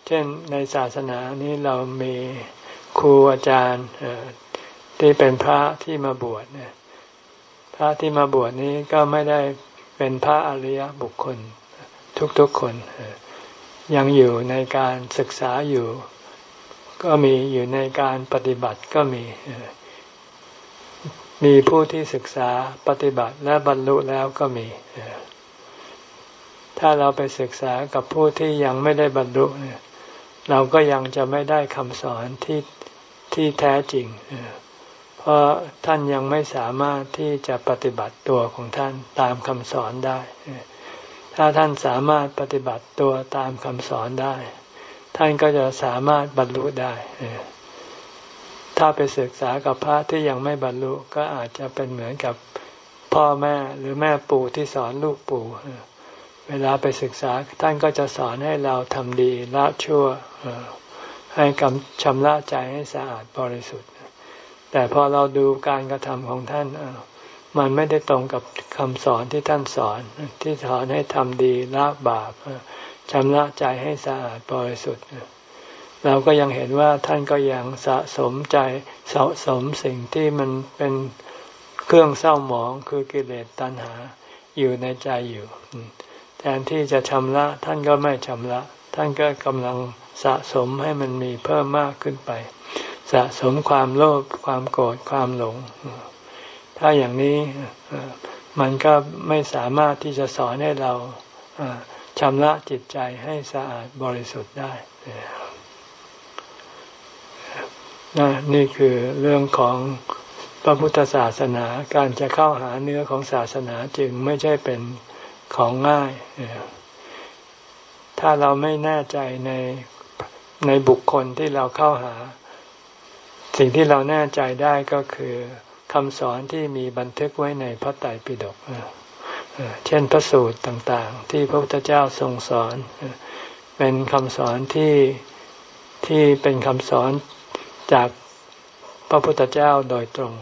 เช่นในศาสนานี้เรามีครูอาจารย์ที่เป็นพระที่มาบวชพระที่มาบวชนี้ก็ไม่ได้เป็นพระอริยบุคคล ทุกๆคนยังอยู่ในการศึกษาอยู่ ก็มีอยู่ในการปฏิบัติก็มี มีผู้ที่ศึกษาปฏิบัติและบรรลุแล้วก็มี ถ้าเราไปศึกษากับผู้ที่ยังไม่ได้บรรลุเราก็ยังจะไม่ได้คำสอนที่ที่แท้จริง เพราะท่านยังไม่สามารถที่จะปฏิบัติตัวของท่านตามคำสอนได้ ถ้าท่านสามารถปฏิบัติตัวตามคำสอนได้ ท่านก็จะสามารถบรรลุได้ ถ้าไปศึกษากับพระที่ยังไม่บรรลุก็อาจจะเป็นเหมือนกับพ่อแม่หรือแม่ปู่ที่สอนลูกปู่ เวลาไปศึกษาท่านก็จะสอนให้เราทำดีละชั่วให้กำชำระใจให้สะอาดบริสุทธิ์ แต่พอเราดูการกระทำของท่านมันไม่ได้ตรงกับคำสอนที่ท่านสอนที่สอนให้ทำดีละบาปชำระใจให้สะอาดบริสุทธิ์ เราก็ยังเห็นว่าท่านก็ยังสะสมใจสะสมสิ่งที่มันเป็นเครื่องเศร้าหมองคือกิเลสตัณหาอยู่ในใจอยู่แทนที่จะชำระท่านก็ไม่ชำระ ท่านก็กำลังสะสมให้มันมีเพิ่มมากขึ้นไป สะสมความโลภความโกรธความหลง ถ้าอย่างนี้มันก็ไม่สามารถที่จะสอนให้เราชำระจิตใจให้สะอาดบริสุทธิ์ได้ นนี่คือเรื่องของพระพุทธศาสนาการจะเข้าหาเนื้อของศาสนาจึงไม่ใช่เป็นของง่าย ถ้าเราไม่แน่ใจในในบุคคลที่เราเข้าหา สิ่งที่เราแน่ใจได้ก็คือคำสอนที่มีบันทึกไว้ในพระไตรปิฎกเช่นพระสูตรต่างๆ ที่พระพุทธเจ้าทรงสอน เป็นคำสอนที่ที่เป็นคำสอน จากพระพุทธเจ้าโดยตรง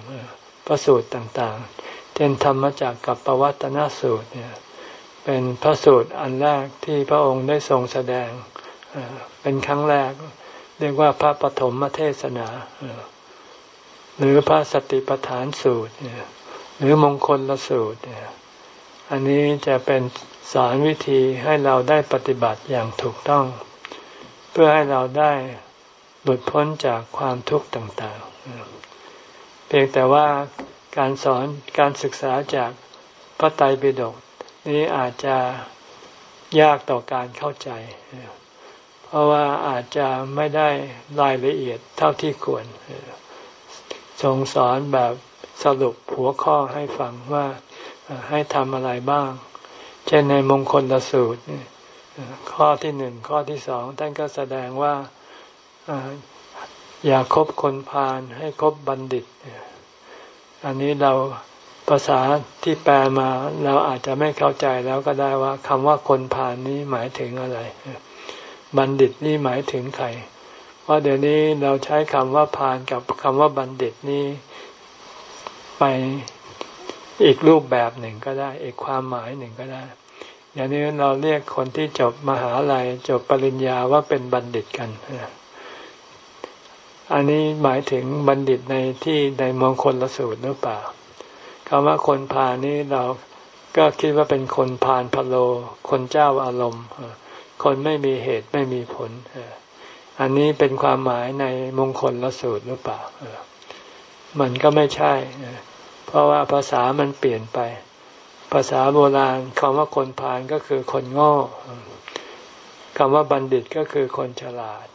พระสูตรต่างๆ เช่นธรรมจากกับปวัตนสูตรเนี่ยเป็นพระสูตรอันแรกที่พระองค์ได้ทรงแสดงเป็นครั้งแรก เรียกว่าพระปฐมเทศนา หรือพระสติปัฏฐานสูตร หรือมงคลละสูตร อันนี้จะเป็นสอนวิธีให้เราได้ปฏิบัติอย่างถูกต้อง เพื่อให้เราได้ หลุดพ้นจากความทุกข์ต่างๆ เพียงแต่ว่าการสอนการศึกษาจากพระไตรปิฎกนี้อาจจะยากต่อการเข้าใจ เพราะว่าอาจจะไม่ได้รายละเอียดเท่าที่ควรทรงสอนแบบสรุปหัวข้อให้ฟังว่าให้ทำอะไรบ้าง เช่นในมงคลลสูตร ข้อที่หนึ่งข้อที่สองท่านก็แสดงว่า อย่าคบคนพาลให้คบบัณฑิต อันนี้เราภาษาที่แปลมาเราอาจจะไม่เข้าใจแล้วก็ได้ว่าคำว่าคนพาลนี้หมายถึงอะไร บัณฑิตนี่หมายถึงใครเพราะเดี๋ยวนี้เราใช้คำว่าพาลกับคำว่าบัณฑิตนี่ไปอีกรูปแบบหนึ่งก็ได้ อีกความหมายหนึ่งก็ได้ อย่างนี้เราเรียกคนที่จบมหาลัยจบปริญญาว่าเป็นบัณฑิตกัน อันนี้หมายถึงบัณฑิตในที่ในมงคลละสูตรหรือเปล่าคำว่าคนพาลนี้เราก็คิดว่าเป็นคนพาลพโล คนเจ้าอารมณ์ คนไม่มีเหตุไม่มีผล อันนี้เป็นความหมายในมงคลละสูตรหรือเปล่ามันก็ไม่ใช่ เพราะว่าภาษามันเปลี่ยนไป ภาษาโบราณคำว่าคนพาลก็คือคนโง่คำว่าบัณฑิตก็คือคนฉลาด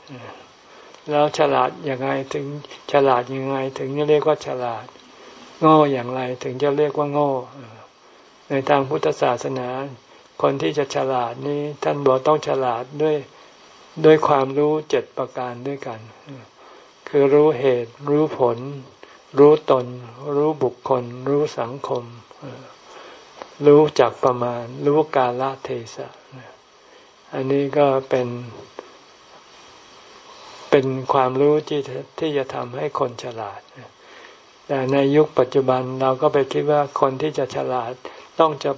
แล้วฉลาดยังไงถึงฉลาดยังไงถึงจะเรียกว่าฉลาด โง่อย่างไรถึงจะเรียกว่าโง่ ในทางพุทธศาสนา คนที่จะฉลาดนี้ท่านบอกต้องฉลาดด้วยด้วยความรู้เจ็ดประการด้วยกัน คือรู้เหตุ รู้ผล รู้ตน รู้บุคคล รู้สังคม รู้จักประมาณ รู้กาลเทศะอันนี้ก็เป็น เป็นความรู้ที่ที่จะทำให้คนฉลาด แต่ในยุคปัจจุบันเราก็ไปคิดว่าคนที่จะฉลาดต้องจะ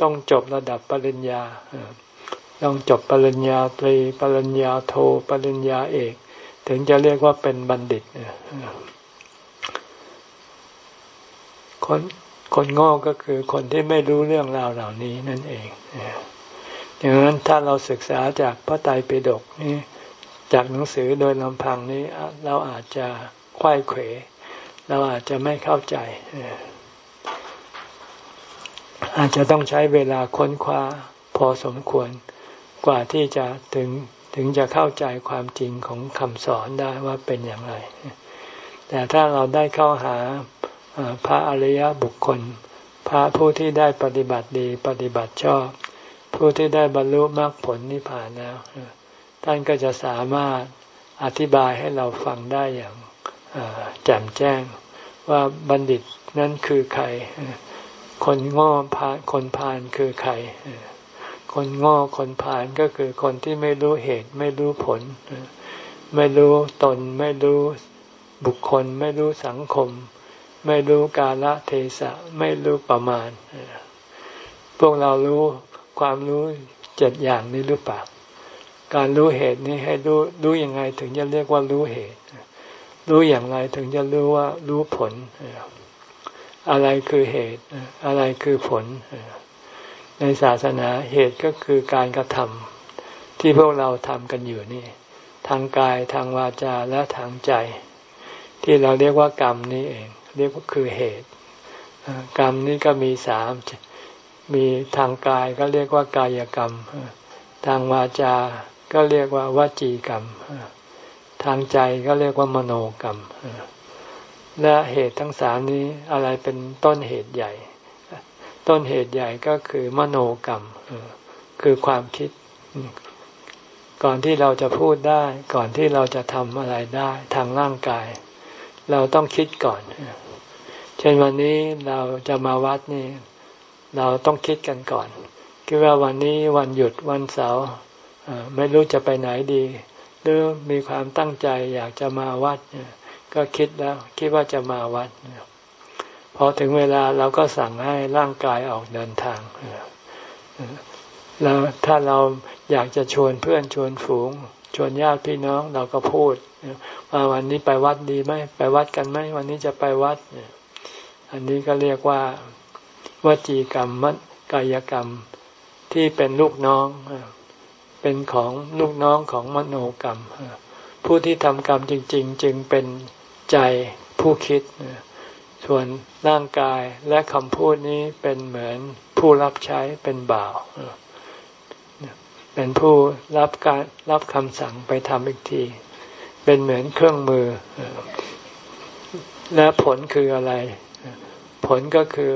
ต้องจบระดับปริญญา ต้องจบปริญญาตรี ปริญญาโท ปริญญาเอก ถึงจะเรียกว่าเป็นบัณฑิตคนคนโง่ก็คือคนที่ไม่รู้เรื่องราวเหล่านี้นั่นเองดังนั้นถ้าเราศึกษาจากพระไตรปิฎกนี่ จากหนังสือโดยลำพังนี้เราอาจจะควยเขว เราอาจจะไม่เข้าใจ อาจจะต้องใช้เวลาค้นคว้าพอสมควรกว่าที่จะถึงถึงจะเข้าใจความจริงของคำสอนได้ว่าเป็นอย่างไร แต่ถ้าเราได้เข้าหาพระอริยบุคคล พระผู้ที่ได้ปฏิบัติดีปฏิบัติชอบ ผู้ที่ได้บรรลุมรรคผลนิพพานแล้ว ท่านก็จะสามารถอธิบายให้เราฟังได้อย่างแจ่มแจ้งว่าบัณฑิตนั้นคือใคร คนง้อพานคนพานคือใคร คนง้อคนพานก็คือคนที่ไม่รู้เหตุไม่รู้ผล ไม่รู้ตน ไม่รู้บุคคล ไม่รู้สังคม ไม่รู้กาลเทศะไม่รู้ประมาณ พวกเรารู้ความรู้เจ็ดอย่างนี้หรือเปล่า การรู้เหตุนี้ให้รู้รู้ยังไงถึงจะเรียกว่ารู้เหตุ รู้อย่างไรถึงจะรู้ว่ารู้ผล อะไรคือเหตุ อะไรคือผล ในศาสนาเหตุก็คือการกระทำที่พวกเราทำกันอยู่นี่ ทางกายทางวาจาและทางใจ ที่เราเรียกว่ากรรมนี้เอง เรียกว่าคือเหตุกรรมนี้ก็มีสามมีทางกายก็เรียกว่ากายกรรม ทางวาจา ก็เรียกว่าวจีกรรม ทางใจก็เรียกว่ามโนกรรม และเหตุทั้งสามนี้อะไรเป็นต้นเหตุใหญ่ ต้นเหตุใหญ่ก็คือมโนกรรม คือความคิด ก่อนที่เราจะพูดได้ ก่อนที่เราจะทำอะไรได้ทางร่างกาย เราต้องคิดก่อน เช่นวันนี้เราจะมาวัดนี่ เราต้องคิดกันก่อนคิดว่าวันนี้วันหยุดวันเสาร์ ไม่รู้จะไปไหนดี หรือมีความตั้งใจอยากจะมาวัดก็คิดแล้วคิดว่าจะมาวัดพอถึงเวลาเราก็สั่งให้ร่างกายออกเดินทางแล้วถ้าเราอยากจะชวนเพื่อนชวนฝูง ชวนญาติพี่น้องเราก็พูดว่าวันนี้ไปวัดดีไหมไปวัดกันไหมวันนี้จะไปวัด อันนี้ก็เรียกว่าวจีกรรมมกายกรรมที่เป็นลูกน้อง เป็นของลูกน้องของมโนกรรม ผู้ที่ทำกรรมจริง ๆ จึงเป็นใจผู้คิด ส่วนร่างกายและคำพูดนี้เป็นเหมือนผู้รับใช้เป็นบ่าว เป็นผู้รับการรับคำสั่งไปทำอีกที เป็นเหมือนเครื่องมือ และผลคืออะไร ผลก็คือ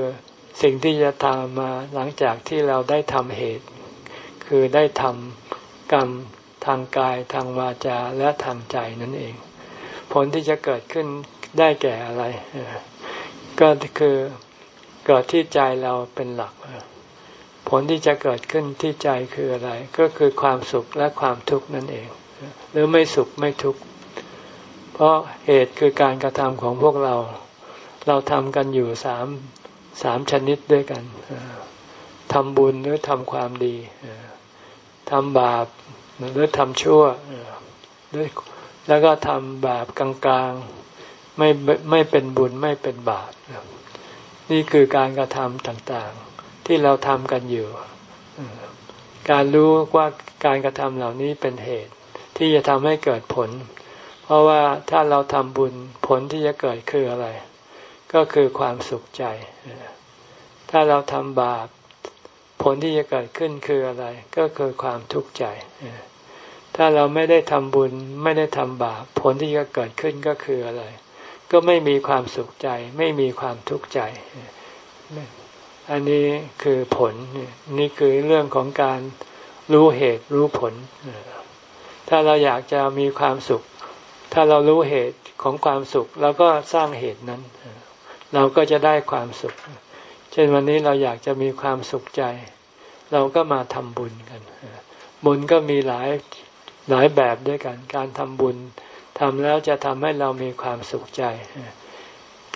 สิ่งที่จะตามมาหลังจากที่เราได้ทำเหตุ คือได้ทำ กรรมทางกายทางวาจาและทางใจนั่นเอง ผลที่จะเกิดขึ้นได้แก่อะไร ก็คือเกิดที่ใจเราเป็นหลัก ผลที่จะเกิดขึ้นที่ใจคืออะไร ก็คือความสุขและความทุกข์นั่นเอง หรือไม่สุขไม่ทุกข์เพราะเหตุคือการกระทำของพวกเรา เราทำกันอยู่สามสามชนิดด้วยกันทำบุญหรือทำความดี ทำบาปหรือทำชั่วแล้วก็ทำบาปกลางๆไม่ไม่เป็นบุญไม่เป็นบาปนี่คือการกระทำต่างๆ ที่เราทำกันอยู่ การรู้ว่าการกระทำเหล่านี้เป็นเหตุ ที่จะทำให้เกิดผล เพราะว่าถ้าเราทำบุญผลที่จะเกิดคืออะไร ก็คือความสุขใจ ถ้าเราทำบาป ผลที่จะเกิดขึ้นคืออะไร ก็คือความทุกข์ใจ ถ้าเราไม่ได้ทำบุญไม่ได้ทำบาปผลที่จะเกิดขึ้นก็คืออะไร ก็ไม่มีความสุขใจ ไม่มีความทุกข์ใจ อันนี้คือผลนี่คือเรื่องของการรู้เหตุรู้ผล ถ้าเราอยากจะมีความสุข ถ้าเรารู้เหตุของความสุขเราก็สร้างเหตุนั้น เราก็จะได้ความสุข เช่นวันนี้เราอยากจะมีความสุขใจ เราก็มาทำบุญกัน บุญก็มีหลายหลายแบบด้วยกัน การทำบุญทำแล้วจะทำให้เรามีความสุขใจ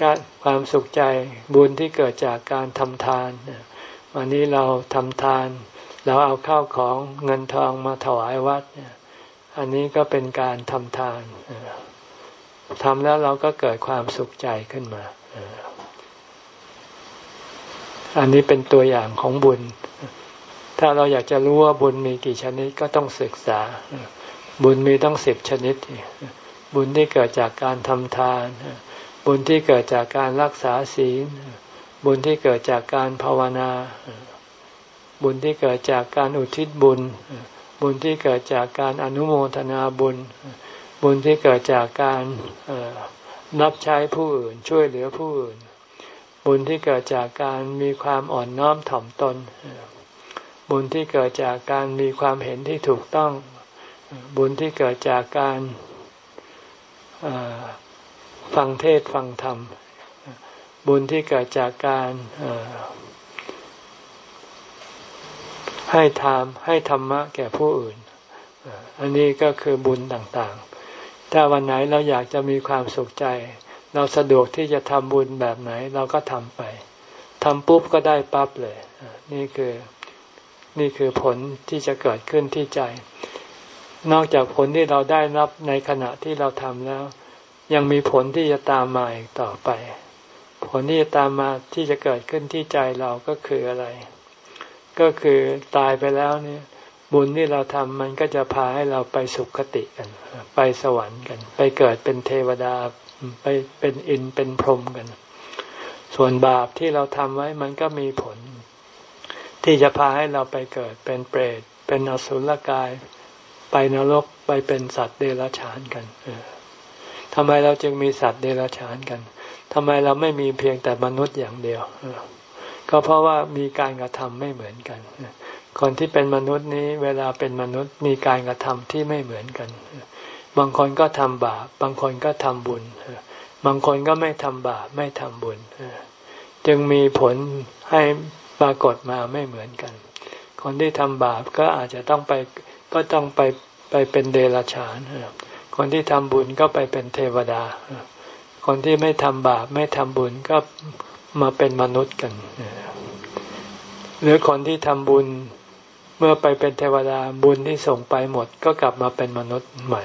การความสุขใจบุญที่เกิดจากการทำทาน วันนี้เราทำทาน เราเอาข้าวของเงินทองมาถวายวัด อันนี้ก็เป็นการทำทานทำแล้วเราก็เกิดความสุขใจขึ้นมา อันนี้เป็นตัวอย่างของบุญ ถ้าเราอยากจะรู้ว่าบุญมีกี่ชนิดก็ต้องศึกษา บุญมีต้องสิบชนิด บุญที่เกิดจากการทำทาน บุญที่เกิดจากการรักษาศีล บุญที่เกิดจากการภาวนา บุญที่เกิดจากการอุทิศบุญ บุญที่เกิดจากการอนุโมทนาบุญ บุญที่เกิดจากการรับใช้ผู้อื่นช่วยเหลือผู้อื่น บุญที่เกิดจากการมีความอ่อนน้อมถ่อมตน บุญที่เกิดจากการมีความเห็นที่ถูกต้อง บุญที่เกิดจากการฟังเทศฟังธรรม บุญที่เกิดจากการให้ทามให้ธรรมะแก่ผู้อื่น อันนี้ก็คือบุญต่างๆ ถ้าวันไหนเราอยากจะมีความสุขใจ เราสะดวกที่จะทำบุญแบบไหน เราก็ทำไปทำปุ๊บก็ได้ปั๊บเลย นี่คือนี่คือผลที่จะเกิดขึ้นที่ใจ นอกจากผลที่เราได้รับในขณะที่เราทำแล้ว ยังมีผลที่จะตามมาอีกต่อไป ผลที่จะตามมาที่จะเกิดขึ้นที่ใจเราก็คืออะไร ก็คือตายไปแล้วเนี่ย บุญที่เราทำมันก็จะพาให้เราไปสุขติกัน ไปสวรรค์กัน ไปเกิดเป็นเทวดา ไปเป็นอินเป็นพรหมกัน ส่วนบาปที่เราทำไว้มันก็มีผล ที่จะพาให้เราไปเกิดเป็นเปรต เป็นอสุรกาย ไปนรกไปเป็นสัตว์เดรัจฉานกันทำไมเราจึงมีสัตว์เดรัจฉานกันทำไมเราไม่มีเพียงแต่มนุษย์อย่างเดียวก็เพราะว่ามีการกระทำไม่เหมือนกันคนที่เป็นมนุษย์นี้เวลาเป็นมนุษย์มีการกระทำที่ไม่เหมือนกัน บางคนก็ทำบาป บางคนก็ทำบุญ บางคนก็ไม่ทำบาป ไม่ทำบุญ จึงมีผลให้ปรากฏมาไม่เหมือนกัน คนที่ทำบาปก็อาจจะต้องไปก็ต้องไปไปเป็นเดรัจฉาน คนที่ทำบุญก็ไปเป็นเทวดา คนที่ไม่ทำบาป ไม่ทำบุญก็มาเป็นมนุษย์กัน หรือคนที่ทำบุญ มื่อไปเป็นเทวดาบุญที่ส่งไปหมดก็กลับมาเป็นมนุษย์ใหม่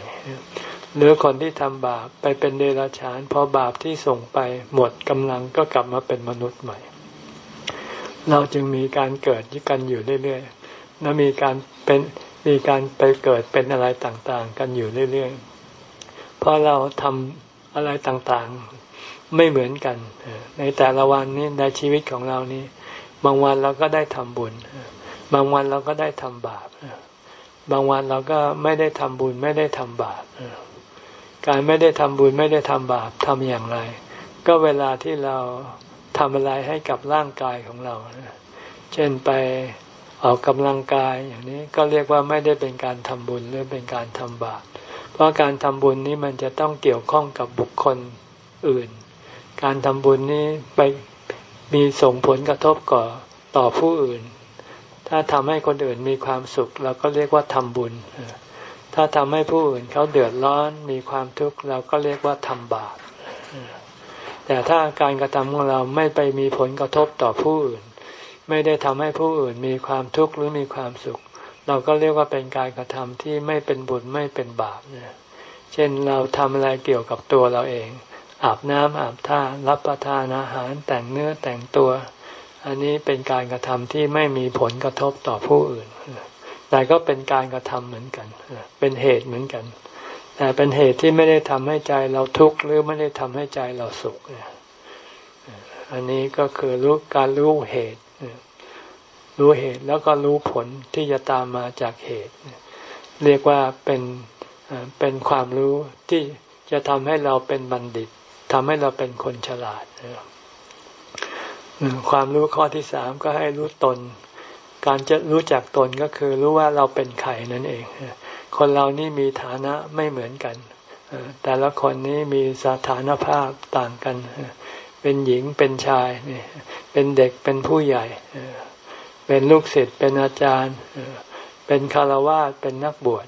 หรือคนที่ทำบาปไปเป็นเดรัจฉานพอบาปที่ส่งไปหมดกำลังก็กลับมาเป็นมนุษย์ใหม่ เราจึงมีการเกิดยึกันอยู่เรื่อยๆและมีการเป็นมีการไปเกิดเป็นอะไรต่างๆ กันอยู่เรื่อยๆเพราะเราทำอะไรต่างๆไม่เหมือนกัน ในแต่ละวันนี้ในชีวิตของเรานี้ บางวันเราก็ได้ทำบุญ บางวันเราก็ได้ทำบาปบางวันเราก็ไม่ได้ทำบุญไม่ได้ทำบาปการไม่ได้ทำบุญไม่ได้ทำบาปทำอย่างไร ก็เวลาที่เราทำอะไรให้กับร่างกายของเรา เช่นไปออกกำลังกายอย่างนี้ก็เรียกว่าไม่ได้เป็นการทำบุญหรือเป็นการทำบาป เพราะการทำบุญนี้มันจะต้องเกี่ยวข้องกับบุคคลอื่น การทำบุญนี้ไปมีส่งผลกระทบก่อต่อผู้อื่น ถ้าทำให้คนอื่นมีความสุข เราก็เรียกว่าทำบุญ ถ้าทำให้ผู้อื่นเขาเดือดร้อนมีความทุกข์เราก็เรียกว่าทำบาปแต่ถ้าการกระทำของเราไม่ไปมีผลกระทบต่อผู้อื่น ไม่ได้ทำให้ผู้อื่นมีความทุกข์หรือมีความสุข เราก็เรียกว่าเป็นการกระทำที่ไม่เป็นบุญไม่เป็นบาปเนี่ยเช่นเราทำอะไรเกี่ยวกับตัวเราเอง อาบน้ำอาบท่ารับประทานอาหารแต่งเนื้อแต่งตัว อันนี้เป็นการกระทำที่ไม่มีผลกระทบต่อผู้อื่น แต่ก็เป็นการกระทำเหมือนกัน เป็นเหตุเหมือนกัน แต่เป็นเหตุที่ไม่ได้ทำให้ใจเราทุกข์หรือไม่ได้ทำให้ใจเราสุข อันนี้ก็คือรู้การรู้เหตุ รู้เหตุแล้วก็รู้ผลที่จะตามมาจากเหตุ เรียกว่าเป็นเป็นความรู้ที่จะทำให้เราเป็นบัณฑิตทำให้เราเป็นคนฉลาด ความรู้ข้อที่สามก็ให้รู้ตน การจะรู้จักตนก็คือรู้ว่าเราเป็นใครนั่นเอง คนเรานี่มีฐานะไม่เหมือนกัน แต่ละคนนี้มีสถานภาพต่างกัน เป็นหญิงเป็นชาย เป็นเด็กเป็นผู้ใหญ่ เป็นลูกศิษย์เป็นอาจารย์ เป็นคารวะเป็นนักบวช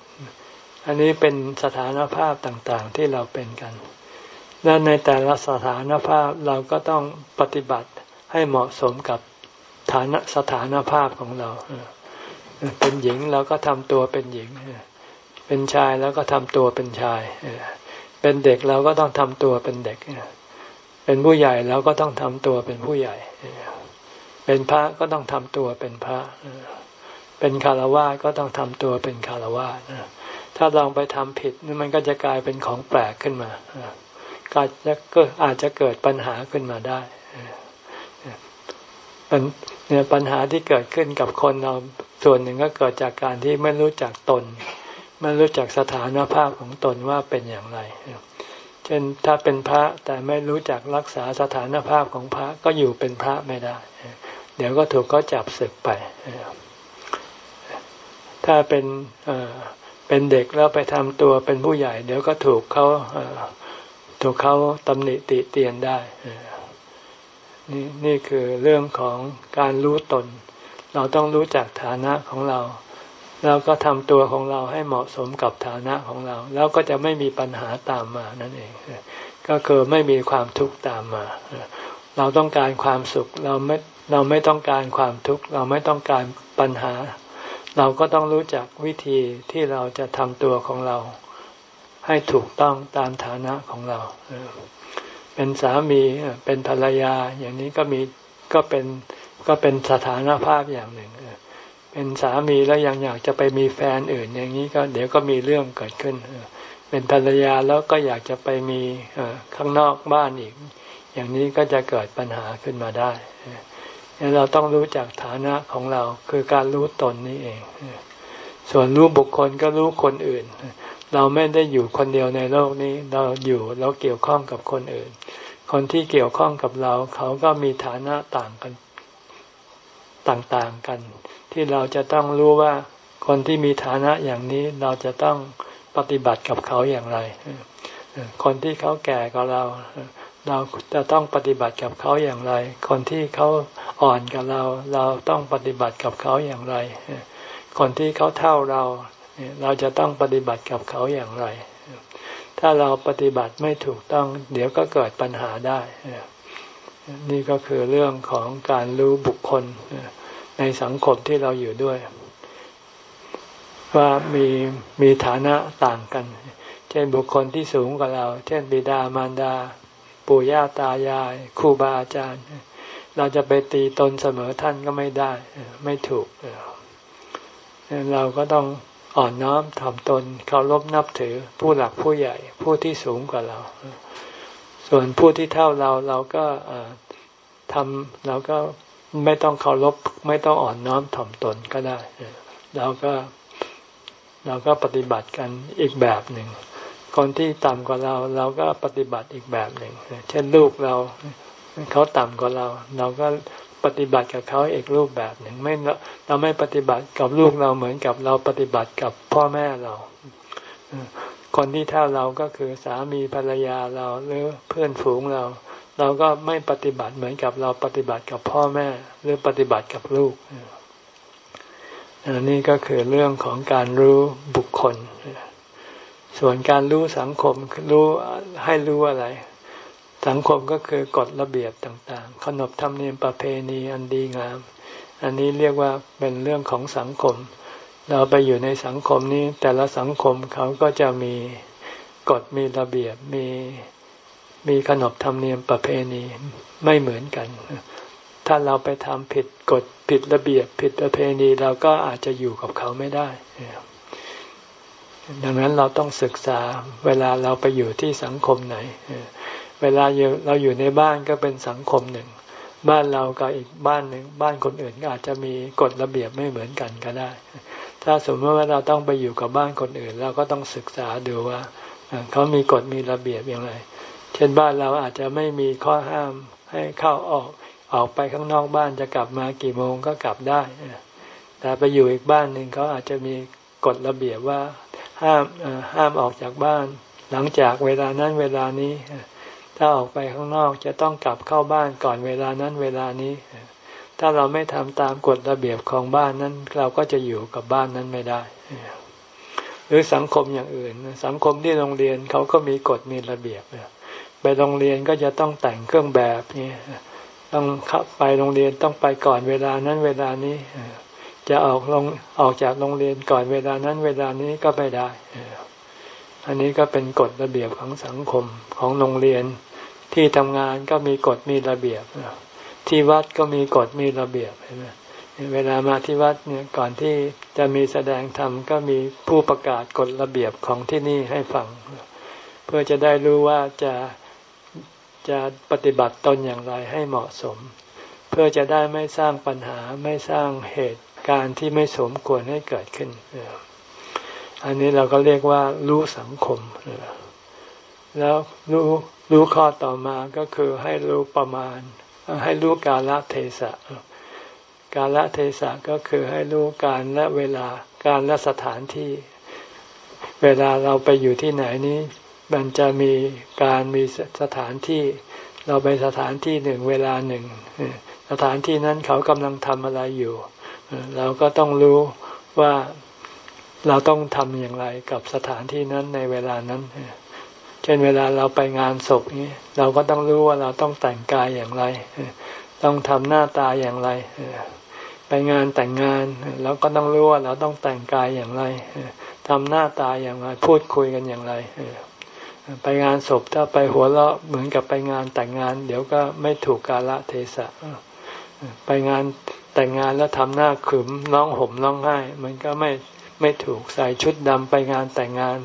อันนี้เป็นสถานภาพต่างๆที่เราเป็นกันและในแต่ละสถานภาพเราก็ต้องปฏิบัติ ให้เหมาะสมกับฐานะสถานภาพของเรา เป็นหญิงเราก็ทำตัวเป็นหญิง เป็นชายแล้วก็ทำตัวเป็นชาย เป็นเด็กเราก็ต้องทำตัวเป็นเด็ก เป็นผู้ใหญ่เราก็ต้องทำตัวเป็นผู้ใหญ่ เป็นพระก็ต้องทำตัวเป็นพระ เป็นคารวะก็ต้องทำตัวเป็นคารวะถ้าลองไปทำผิดมันก็จะกลายเป็นของแปลกขึ้นมาก็จะอาจจะเกิดปัญหาขึ้นมาได้ เนี่ยปัญหาที่เกิดขึ้นกับคนเราส่วนหนึ่งก็เกิดจากการที่ไม่รู้จักตน ไม่รู้จักสถานภาพของตนว่าเป็นอย่างไร เช่นถ้าเป็นพระแต่ไม่รู้จักรักษาสถานภาพของพระก็อยู่เป็นพระไม่ได้ เดี๋ยวก็ถูกเขาจับศึกไป ถ้าเป็นเป็นเด็กแล้วไปทำตัวเป็นผู้ใหญ่ เดี๋ยวก็ถูกเขาถูกเขาตำหนิติเตียนได้ นี่นี่คือเรื่องของการรู้ตน เราต้องรู้จักฐานะของเรา แล้วก็ทำตัวของเราให้เหมาะสมกับฐานะของเรา แล้วก็จะไม่มีปัญหาตามมานั่นเอง ก็คือไม่มีความทุกข์ตามมา เราต้องการความสุขเราไม่เราไม่ต้องการความทุกข์เราไม่ต้องการปัญหา เราก็ต้องรู้จักวิธีที่เราจะทำตัวของเรา ให้ถูกต้องตามฐานะของเรา เป็นสามีเป็นภรรยา อย่างนี้ก็มีก็เป็นก็เป็นสถานภาพอย่างหนึ่งเป็นสามีแล้วยังอยากจะไปมีแฟนอื่น อย่างนี้ก็เดี๋ยวก็มีเรื่องเกิดขึ้นเป็นภรรยาแล้วก็อยากจะไปมีข้างนอกบ้านอีก อย่างนี้ก็จะเกิดปัญหาขึ้นมาได้เราต้องรู้จักฐานะของเราคือการรู้ตนนี้เอง ส่วนรู้บุคคลก็รู้คนอื่น เราไม่ได้อยู่คนเดียวในโลกนี้ เราอยู่เราเกี่ยวข้องกับคนอื่น คนที่เกี่ยวข้องกับเรา เขาก็มีฐานะต่างกันต่างๆกัน ที่เราจะต้องรู้ว่าคนที่มีฐานะอย่างนี้เราจะต้องปฏิบัติกับเขาอย่างไร คนที่เขาแก่กว่าเรา เราจะต้องปฏิบัติกับเขาอย่างไร คนที่เขาอ่อนกับเรา เราต้องปฏิบัติกับเขาอย่างไร คนที่เขาเท่าเรา เราจะต้องปฏิบัติกับเขาอย่างไร ถ้าเราปฏิบัติไม่ถูกต้อง เดี๋ยวก็เกิดปัญหาได้ นี่ก็คือเรื่องของการรู้บุคคลในสังคมที่เราอยู่ด้วย ว่ามีมีฐานะต่างกัน เช่นบุคคลที่สูงกว่าเรา เช่นบิดามารดา ปู่ย่าตายายครูบาอาจารย์ เราจะไปตีตนเสมอท่านก็ไม่ได้ ไม่ถูกเราก็ต้อง อ่อนน้อมถ่อมตนเคารพนับถือผู้หลักผู้ใหญ่ ผู้ที่สูงกว่าเรา ส่วนผู้ที่เท่าเราเราก็ทำเราก็ไม่ต้องเคารพไม่ต้องอ่อนน้อมถ่อมตนก็ได้เราก็เราก็ปฏิบัติกันอีกแบบหนึ่ง คนที่ต่ำกว่าเรา เราก็ปฏิบัติอีกแบบหนึ่ง เช่นลูกเราเขาต่ำกว่าเรา เราก็ ปฏิบัติกับเขาอีกรูปแบบหนึ่งไม่เราไม่ปฏิบัติกับลูกเราเหมือนกับเราปฏิบัติกับพ่อแม่เราคนที่เท่าเราก็คือสามีภรรยาเราหรือเพื่อนฝูงเรา เราก็ไม่ปฏิบัติเหมือนกับเราปฏิบัติกับพ่อแม่ หรือปฏิบัติกับลูกอันนี้ก็คือเรื่องของการรู้บุคคล ส่วนการรู้สังคมรู้ให้รู้อะไร สังคมก็คือกฎระเบียบต่างๆ ขนบธรรมเนียมประเพณีอันดีงาม อันนี้เรียกว่าเป็นเรื่องของสังคม เราไปอยู่ในสังคมนี้ แต่ละสังคมเขาก็จะมีกฎมีระเบียบมีมีขนบธรรมเนียมประเพณีไม่เหมือนกัน ถ้าเราไปทำผิดกฎผิดระเบียบผิดประเพณีเราก็อาจจะอยู่กับเขาไม่ได้ ดังนั้นเราต้องศึกษาเวลาเราไปอยู่ที่สังคมไหน เวลาเราอยู่ในบ้านก็เป็นสังคมหนึ่ง บ้านเรากับอีกบ้านหนึ่ง บ้านคนอื่นก็อาจจะมีกฎระเบียบไม่เหมือนกันก็ได้ ถ้าสมมติว่าเราต้องไปอยู่กับบ้านคนอื่น เราก็ต้องศึกษาดูว่าเขามีกฎมีระเบียบอย่างไร เช่นบ้านเราอาจจะไม่มีข้อห้ามให้เข้าออกออกไปข้างนอกบ้านจะกลับมากี่โมงก็กลับได้แต่ไปอยู่อีกบ้านหนึ่งเขาอาจจะมีกฎระเบียบว่าห้ามห้ามออกจากบ้าน หลังจากเวลานั้นเวลานี้ ถ้าออกไปข้างนอกจะต้องกลับเข้าบ้านก่อนเวลานั้นเวลานี้ ถ้าเราไม่ทำตามกฎระเบียบของบ้านนั้น เราก็จะอยู่กับบ้านนั้นไม่ได้ หรือสังคมอย่างอื่น สังคมที่โรงเรียนเขาก็มีกฎมีระเบียบไปโรงเรียนก็จะต้องแต่งเครื่องแบบนี่ต้องขับไปโรงเรียนต้องไปก่อนเวลานั้นเวลานี้จะออกลงออกจากโรงเรียนก่อนเวลานั้นเวลานี้ก็ไม่ได้ อันนี้ก็เป็นกฎระเบียบของสังคมของโรงเรียน ที่ทำงานก็มีกฎมีระเบียบ ที่วัดก็มีกฎมีระเบียบเวลามาที่วัดเนี่ยก่อนที่จะมีแสดงธรรมก็มีผู้ประกาศกฎระเบียบของที่นี่ให้ฟัง เพื่อจะได้รู้ว่าจะจะปฏิบัติตนอย่างไรให้เหมาะสม เพื่อจะได้ไม่สร้างปัญหาไม่สร้างเหตุการณ์ที่ไม่สมควรให้เกิดขึ้น อันนี้เราก็เรียกว่ารู้สังคม แล้วรู้ รู้ข้อต่อมาก็คือให้รู้ประมาณ ให้รู้กาลเทศะกาลเทศะก็คือให้รู้การและเวลาการและสถานที่ เวลาเราไปอยู่ที่ไหนนี้ มันจะมีการมีสถานที่ เราไปสถานที่หนึ่งเวลาหนึ่งสถานที่นั้นเขากำลังทำอะไรอยู่ เราก็ต้องรู้ว่าเราต้องทำอย่างไรกับสถานที่นั้นในเวลานั้นเช่นเวลาเราไปงานศพนี้เราก็ต้องรู้ว่าเราต้องแต่งกายอย่างไร ต้องทำหน้าตาอย่างไร ไปงานแต่งงานเราก็ต้องรู้ว่าเราต้องแต่งกายอย่างไรทำหน้าตาอย่างไร พูดคุยกันอย่างไรไปงานศพถ้าไปหัวเราะเหมือนกับไปงานแต่งงาน เดี๋ยวก็ไม่ถูกกาละเทศะไปงานแต่งงานแล้วทำหน้าขึมร้องห่มร้องไห้ มันก็ไม่ไม่ถูกใส่ชุดดำไปงานแต่งงาน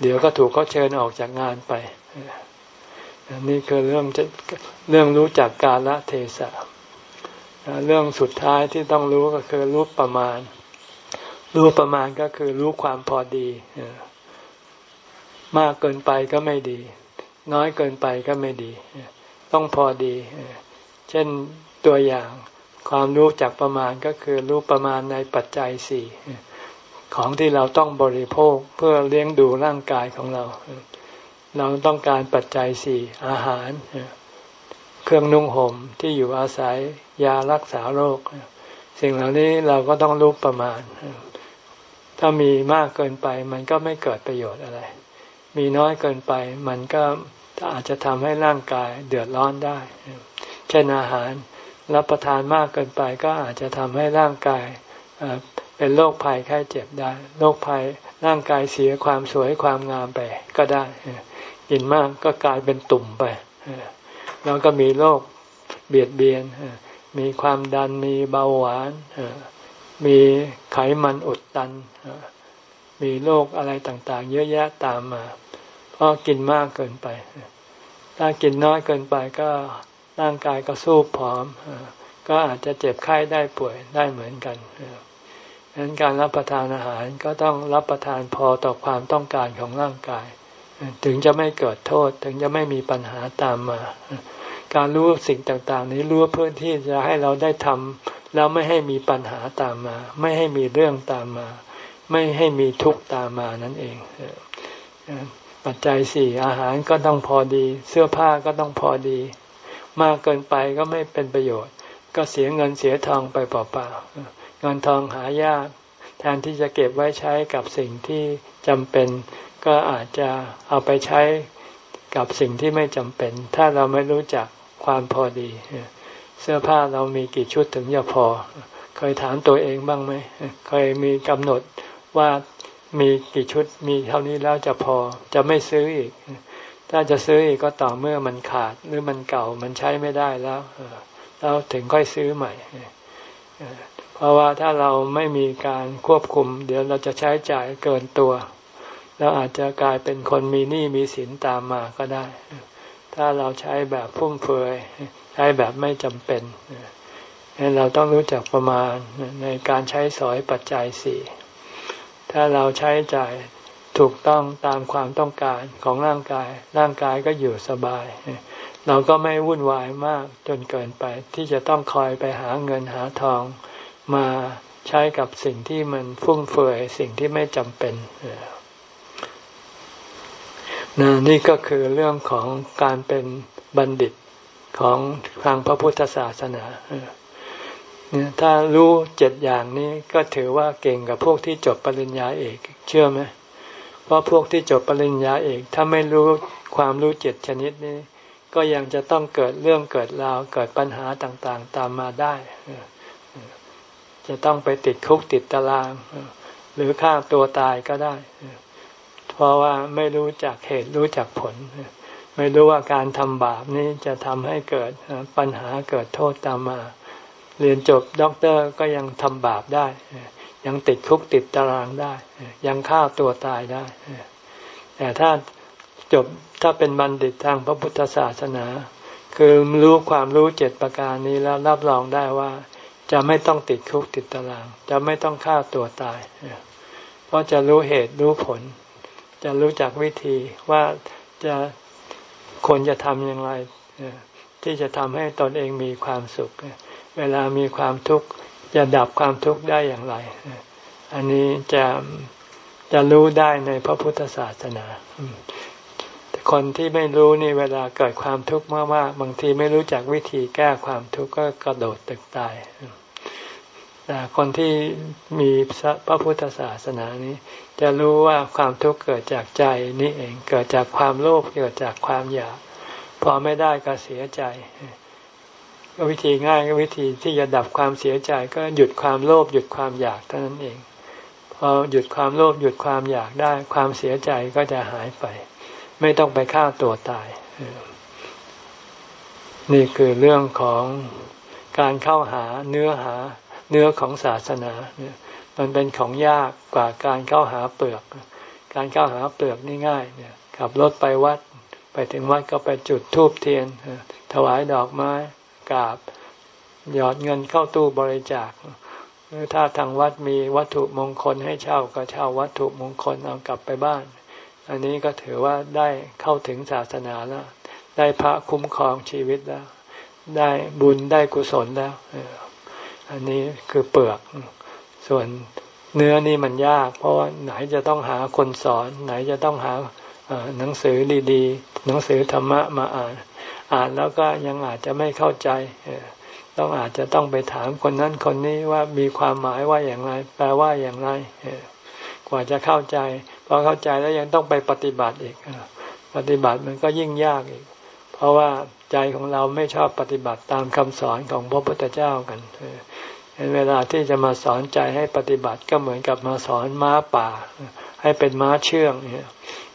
เดี๋ยวก็ถูกเขาเชิญออกจากงานไปนี่คือเรื่องจะเรื่องรู้จักกาลเทศะเรื่องสุดท้ายที่ต้องรู้ก็คือรู้ประมาณ รู้ประมาณก็คือรู้ความพอดีมากเกินไปก็ไม่ดี น้อยเกินไปก็ไม่ดี ต้องพอดี เช่นตัวอย่างความรู้จักประมาณก็คือรู้ประมาณในปัจจัยสี่ ของที่เราต้องบริโภคเพื่อเลี้ยงดูร่างกายของเรา เราต้องการปัจจัยสี่อาหาร เครื่องนุ่งห่มที่อยู่อาศัยยารักษาโรค สิ่งเหล่านี้เราก็ต้องรู้ประมาณ ถ้ามีมากเกินไปมันก็ไม่เกิดประโยชน์อะไร มีน้อยเกินไปมันก็อาจจะทำให้ร่างกายเดือดร้อนได้ เช่นอาหารรับประทานมากเกินไปก็อาจจะทำให้ร่างกาย เป็นโรคภัยไข้เจ็บได้โรคภัยร่างกายเสียความสวยความงามไปก็ได้กินมากก็กลายเป็นตุ่มไปแล้วก็มีโรคเบียดเบียนมีความดันมีเบาหวานมีไขมันอุดตันมีโรคอะไรต่างๆ เยอะแยะตามมาเพราะกินมากเกินไป ถ้ากินน้อยเกินไปก็ร่างกายก็สู้ผอม ก็อาจจะเจ็บไข้ได้ป่วยได้เหมือนกัน ดังนั้นการรับประทานอาหารก็ต้องรับประทานพอต่อความต้องการของร่างกาย ถึงจะไม่เกิดโทษถึงจะไม่มีปัญหาตามมา การรู้สิ่งต่างๆ นี้รู้เพื่อที่จะให้เราได้ทำแล้วไม่ให้มีปัญหาตามมา ไม่ให้มีเรื่องตามมา ไม่ให้มีทุกข์ตามมานั่นเองปัจจัยสี่อาหารก็ต้องพอดี เสื้อผ้าก็ต้องพอดี มากเกินไปก็ไม่เป็นประโยชน์ ก็เสียเงินเสียทองไปเปล่าๆ เงินทองหายาก แทนที่จะเก็บไว้ใช้กับสิ่งที่จำเป็น ก็อาจจะเอาไปใช้กับสิ่งที่ไม่จำเป็น ถ้าเราไม่รู้จักความพอดี เสื้อผ้าเรามีกี่ชุดถึงจะพอ เคยถามตัวเองบ้างไหม เคยมีกำหนดว่ามีกี่ชุดมีเท่านี้แล้วจะพอจะไม่ซื้ออีก ถ้าจะซื้ออีกก็ต่อเมื่อมันขาดหรือมันเก่ามันใช้ไม่ได้แล้วเราถึงค่อยซื้อใหม่ ราะว่าถ้าเราไม่มีการควบคุม เดี๋ยวเราจะใช้จ่ายเกินตัว แล้วอาจจะกลายเป็นคนมีหนี้มีสินตามมาก็ได้ ถ้าเราใช้แบบฟุ่มเฟือยใช้แบบไม่จำเป็นเราต้องรู้จักประมาณในการใช้สอยปัจจัยสี่ถ้าเราใช้จ่ายถูกต้องตามความต้องการของร่างกาย ร่างกายก็อยู่สบาย เราก็ไม่วุ่นวายมากจนเกินไปที่จะต้องคอยไปหาเงินหาทอง มาใช้กับสิ่งที่มันฟุ่มเฟือยสิ่งที่ไม่จำเป็นนนี่ก็คือเรื่องของการเป็นบัณฑิตของทางพระพุทธศาสนาถ้ารู้เจ็ดอย่างนี้ก็ถือว่าเก่งกับพวกที่จบปริญญาเอก เชื่อไหมเพราะพวกที่จบปริญญาเอก ถ้าไม่รู้ความรู้เจ็ดชนิดนี้ ก็ยังจะต้องเกิดเรื่องเกิดราวเกิดปัญหาต่างๆ ตามมาได้ จะต้องไปติดคุกติดตาราง หรือฆ่าตัวตายก็ได้ เพราะว่าไม่รู้จักเหตุรู้จักผล ไม่รู้ว่าการทำบาปนี้จะทำให้เกิดปัญหาเกิดโทษตามมา เรียนจบด็อกเตอร์ก็ยังทำบาปได้ ยังติดคุกติดตารางได้ ยังฆ่าตัวตายได้ แต่ถ้าจบถ้าเป็นบัณฑิตทางพระพุทธศาสนา คือรู้ความรู้เจ็ดประการนี้แล้วรับรองได้ว่า จะไม่ต้องติดคุกติดตาราง จะไม่ต้องฆ่าตัวตาย เพราะจะรู้เหตุรู้ผล จะรู้จักวิธีว่าจะควรจะทำอย่างไรที่จะทำให้ตนเองมีความสุข เวลามีความทุกข์จะดับความทุกข์ได้อย่างไร อันนี้จะจะรู้ได้ในพระพุทธศาสนา คนที่ไม่รู้นี่เวลาเกิดความทุกข์มากๆ บางทีไม่รู้จักวิธีแก้ความทุกข์ก็กระโดดตึกตาย แต่คนที่มีพระพุทธศาสนานี้ จะรู้ว่าความทุกข์เกิดจากใจนี่เอง เกิดจากความโลภเกิดจากความอยาก พอไม่ได้ก็เสียใจก็วิธีง่ายก็วิธีที่จะดับความเสียใจก็หยุดความโลภหยุดความอยากเท่านั้นเอง พอหยุดความโลภหยุดความอยากได้ ความเสียใจก็จะหายไป ไม่ต้องไปฆ่าตัวตาย นี่คือเรื่องของการเข้าหาเนื้อหา เนื้อของศาสนา มันเป็นของยากกว่าการเข้าหาเปลือก การเข้าหาเปลือกนี่ง่ายเนี่ยขับรถไปวัด ไปถึงวัดก็ไปจุดธูปเทียน ถวายดอกไม้กราบ หยอดเงินเข้าตู้บริจาคหรือถ้าทางวัดมีวัตถุมงคลให้เช่าก็เช่าวัตถุมงคลเอากลับไปบ้าน อันนี้ก็ถือว่าได้เข้าถึงศาสนาแล้ว ได้พระคุ้มครองชีวิตแล้ว ได้บุญได้กุศลแล้ว อันนี้คือเปลือก ส่วนเนื้อนี่มันยาก เพราะว่าไหนจะต้องหาคนสอน ไหนจะต้องหาหนังสือดีๆ หนังสือธรรมะมาอ่าน อ่านแล้วก็ยังอาจจะไม่เข้าใจ ต้องอาจจะต้องไปถามคนนั้นคนนี้ว่ามีความหมายว่าอย่างไร แปลว่าอย่างไร กว่าจะเข้าใจ พอเข้าใจแล้วยังต้องไปปฏิบัติอีก ปฏิบัติมันก็ยิ่งยากอีก เพราะว่า ใจของเราไม่ชอบปฏิบัติตามคำสอนของพระพุทธเจ้ากันเห็นเวลาที่จะมาสอนใจให้ปฏิบัติก็เหมือนกับมาสอนม้าป่า ให้เป็นม้าเชื่องเนี่ย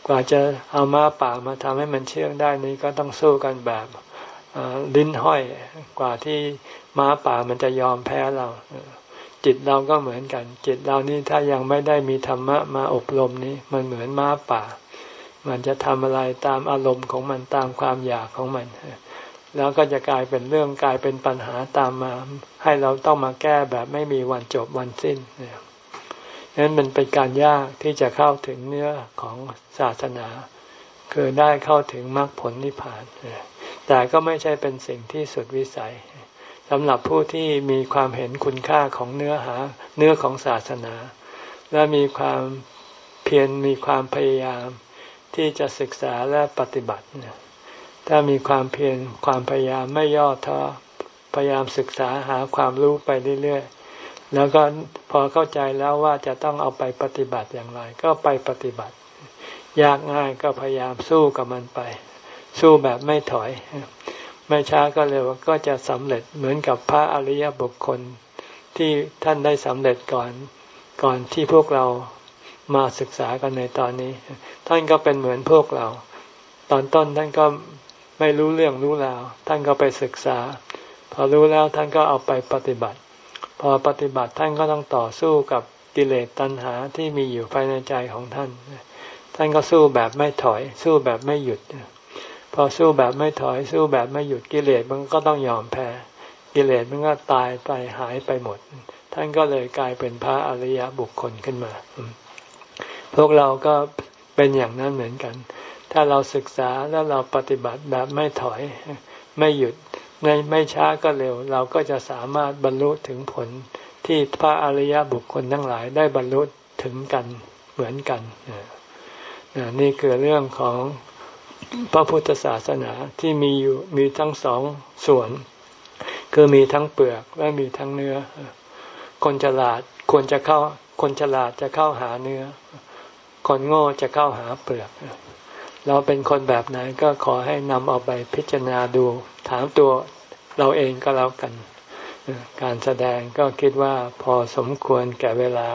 กว่าจะเอาม้าป่ามาทำให้มันเชื่องได้นี้ก็ต้องสู้กันแบบลิ้นห้อยกว่าที่ม้าป่ามันจะยอมแพ้เราจิตเราก็เหมือนกัน จิตเรานี่ถ้ายังไม่ได้มีธรรมะมาอบรมนี้ มันเหมือนม้าป่า มันจะทำอะไรตามอารมณ์ของมันตามความอยากของมัน แล้วก็จะกลายเป็นเรื่องกลายเป็นปัญหาตามมา ให้เราต้องมาแก้แบบไม่มีวันจบวันสิ้นเนี่ยนั้นมันเป็นการยากที่จะเข้าถึงเนื้อของศาสนา คือได้เข้าถึงมรรคผลนิพพานแต่ก็ไม่ใช่เป็นสิ่งที่สุดวิสัยสำหรับผู้ที่มีความเห็นคุณค่าของเนื้อหา เนื้อของศาสนา และมีความเพียรมีความพยายามที่จะศึกษาและปฏิบัติ ถ้ามีความเพียรความพยายามไม่ย่อท้อพยายามศึกษาหาความรู้ไปเรื่อยๆ แล้วก็พอเข้าใจแล้วว่าจะต้องเอาไปปฏิบัติอย่างไร ก็ไปปฏิบัติ ยากง่ายก็พยายามสู้กับมันไป สู้แบบไม่ถอย ไม่ช้าก็เร็วก็จะสำเร็จเหมือนกับพระอริยบุคคลที่ท่านได้สำเร็จก่อนก่อนที่พวกเรามาศึกษากันในตอนนี้ ท่านก็เป็นเหมือนพวกเรา ตอนต้นท่านก็ ไม่รู้เรื่องรู้ราวท่านก็ไปศึกษา พอรู้แล้วท่านก็เอาไปปฏิบัติ พอปฏิบัติท่านก็ต้องต่อสู้กับกิเลสตัณหาที่มีอยู่ภายในใจของท่าน ท่านก็สู้แบบไม่ถอย สู้แบบไม่หยุด พอสู้แบบไม่ถอย สู้แบบไม่หยุดกิเลสมันก็ต้องยอมแพ้ กิเลสมันก็ตายไปหายไปหมด ท่านก็เลยกลายเป็นพระอริยบุคคลขึ้นมา พวกเราก็เป็นอย่างนั้นเหมือนกัน ถ้าเราศึกษาแล้วเราปฏิบัติแบบไม่ถอยไม่หยุดในไม่ช้าก็เร็ว เราก็จะสามารถบรรลุถึงผลที่พระอริยบุคคลทั้งหลายได้บรรลุถึงกันเหมือนกันนี่คือเรื่องของพระพุทธศาสนาที่มีอยู่มีทั้งสองส่วน คือมีทั้งเปลือกและมีทั้งเนื้อ คนฉลาดควรจะเข้าคนฉลาดจะเข้าหาเนื้อ คนโง่จะเข้าหาเปลือก เราเป็นคนแบบไหนก็ขอให้นำเอาไปพิจารณาดู ถามตัวเราเองก็แล้วกัน การแสดงก็คิดว่าพอสมควรแก่เวลา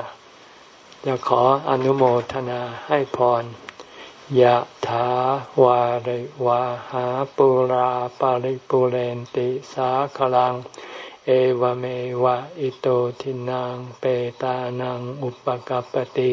จะขออนุโมทนาให้พรยะถาวาริวาหาปุราปาริปุเรนติสาคลัง เอวเมวะอิโตทินังเปตานังอุปกัปติ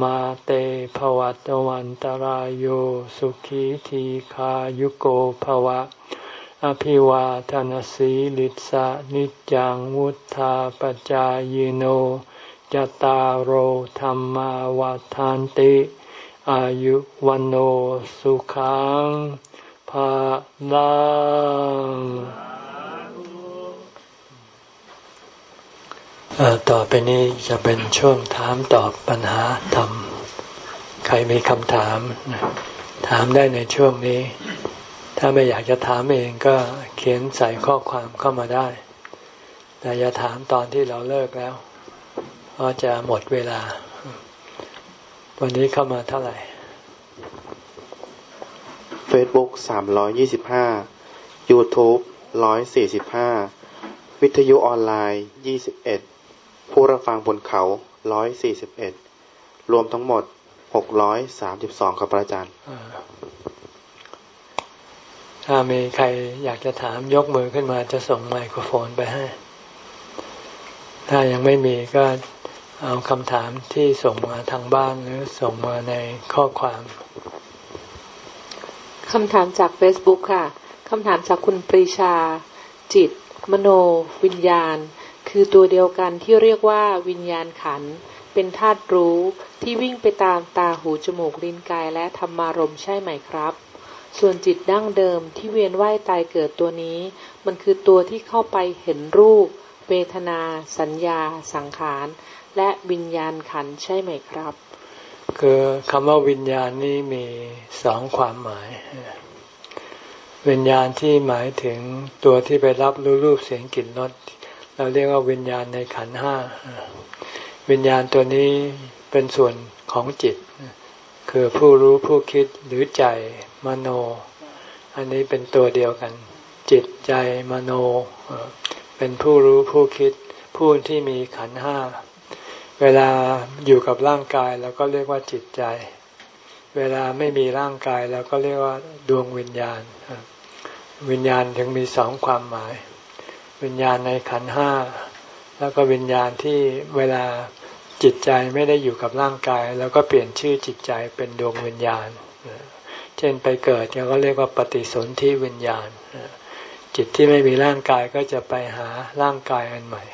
มาเตภวัตวันตารโยสุขีทีขายุโกภวะ อภิวาทนสีลิสะนิจังวุธาปจายโนจตารโหธรรมาวาทานติ อายุวันโอสุขังภาลัง ต่อไปนี้จะเป็นช่วงถามตอบปัญหาธรรม ใครมีคำถาม ถามได้ในช่วงนี้ ถ้าไม่อยากจะถามเองก็เขียนใส่ข้อความเข้ามาได้ แต่อย่าถามตอนที่เราเลิกแล้ว เพราะจะหมดเวลา วันนี้เข้ามาเท่าไหร่ Facebook สามร้อยยี่สิบห้า YouTube ร้อยสี่สิบห้าวิทยุออนไลน์ 21 ผู้รับฟังบนเขา141รวมทั้งหมด632ครับอาจารย์ถ้ามีใครอยากจะถามยกมือขึ้นมาจะส่งไมโครโฟนไปให้ ถ้ายังไม่มีก็เอาคำถามที่ส่งมาทางบ้านหรือส่งมาในข้อความคำถามจาก Facebook ค่ะ คำถามจากคุณปรีชา จิต มโน วิญญาณ คือตัวเดียวกันที่เรียกว่าวิญญาณขัน เป็นธาตุรู้ที่วิ่งไปตามตาหูจมูกลิ้นกายและธรรมารมใช่ไหมครับ ส่วนจิตดั้งเดิมที่เวียนว่ายตายเกิดตัวนี้ มันคือตัวที่เข้าไปเห็นรูป เวทนา สัญญา สังขาร และวิญญาณขันใช่ไหมครับ คือคำว่าวิญญาณนี้มีสองความหมายวิญญาณที่หมายถึงตัวที่ไปรับรู้รูปเสียงกลิ่นรส เราเรียกว่าวิญญาณในขันห้า วิญญาณตัวนี้เป็นส่วนของจิต คือผู้รู้ผู้คิดหรือใจมโน อันนี้เป็นตัวเดียวกัน จิตใจมโน เป็นผู้รู้ผู้คิด ผู้ที่มีขันห้า เวลาอยู่กับร่างกายเราก็เรียกว่าจิตใจ เวลาไม่มีร่างกายเราก็เรียกว่าดวงวิญญาณ วิญญาณถึงมีสองความหมาย วิญญาณในขันห้าแล้วก็วิญญาณที่เวลาจิตใจไม่ได้อยู่กับร่างกาย แล้วก็เปลี่ยนชื่อจิตใจเป็นดวงวิญญาณ เช่นไปเกิดเราก็เรียกว่าปฏิสนธิวิญญาณ จิตที่ไม่มีร่างกายก็จะไปหาร่างกายอันใหม่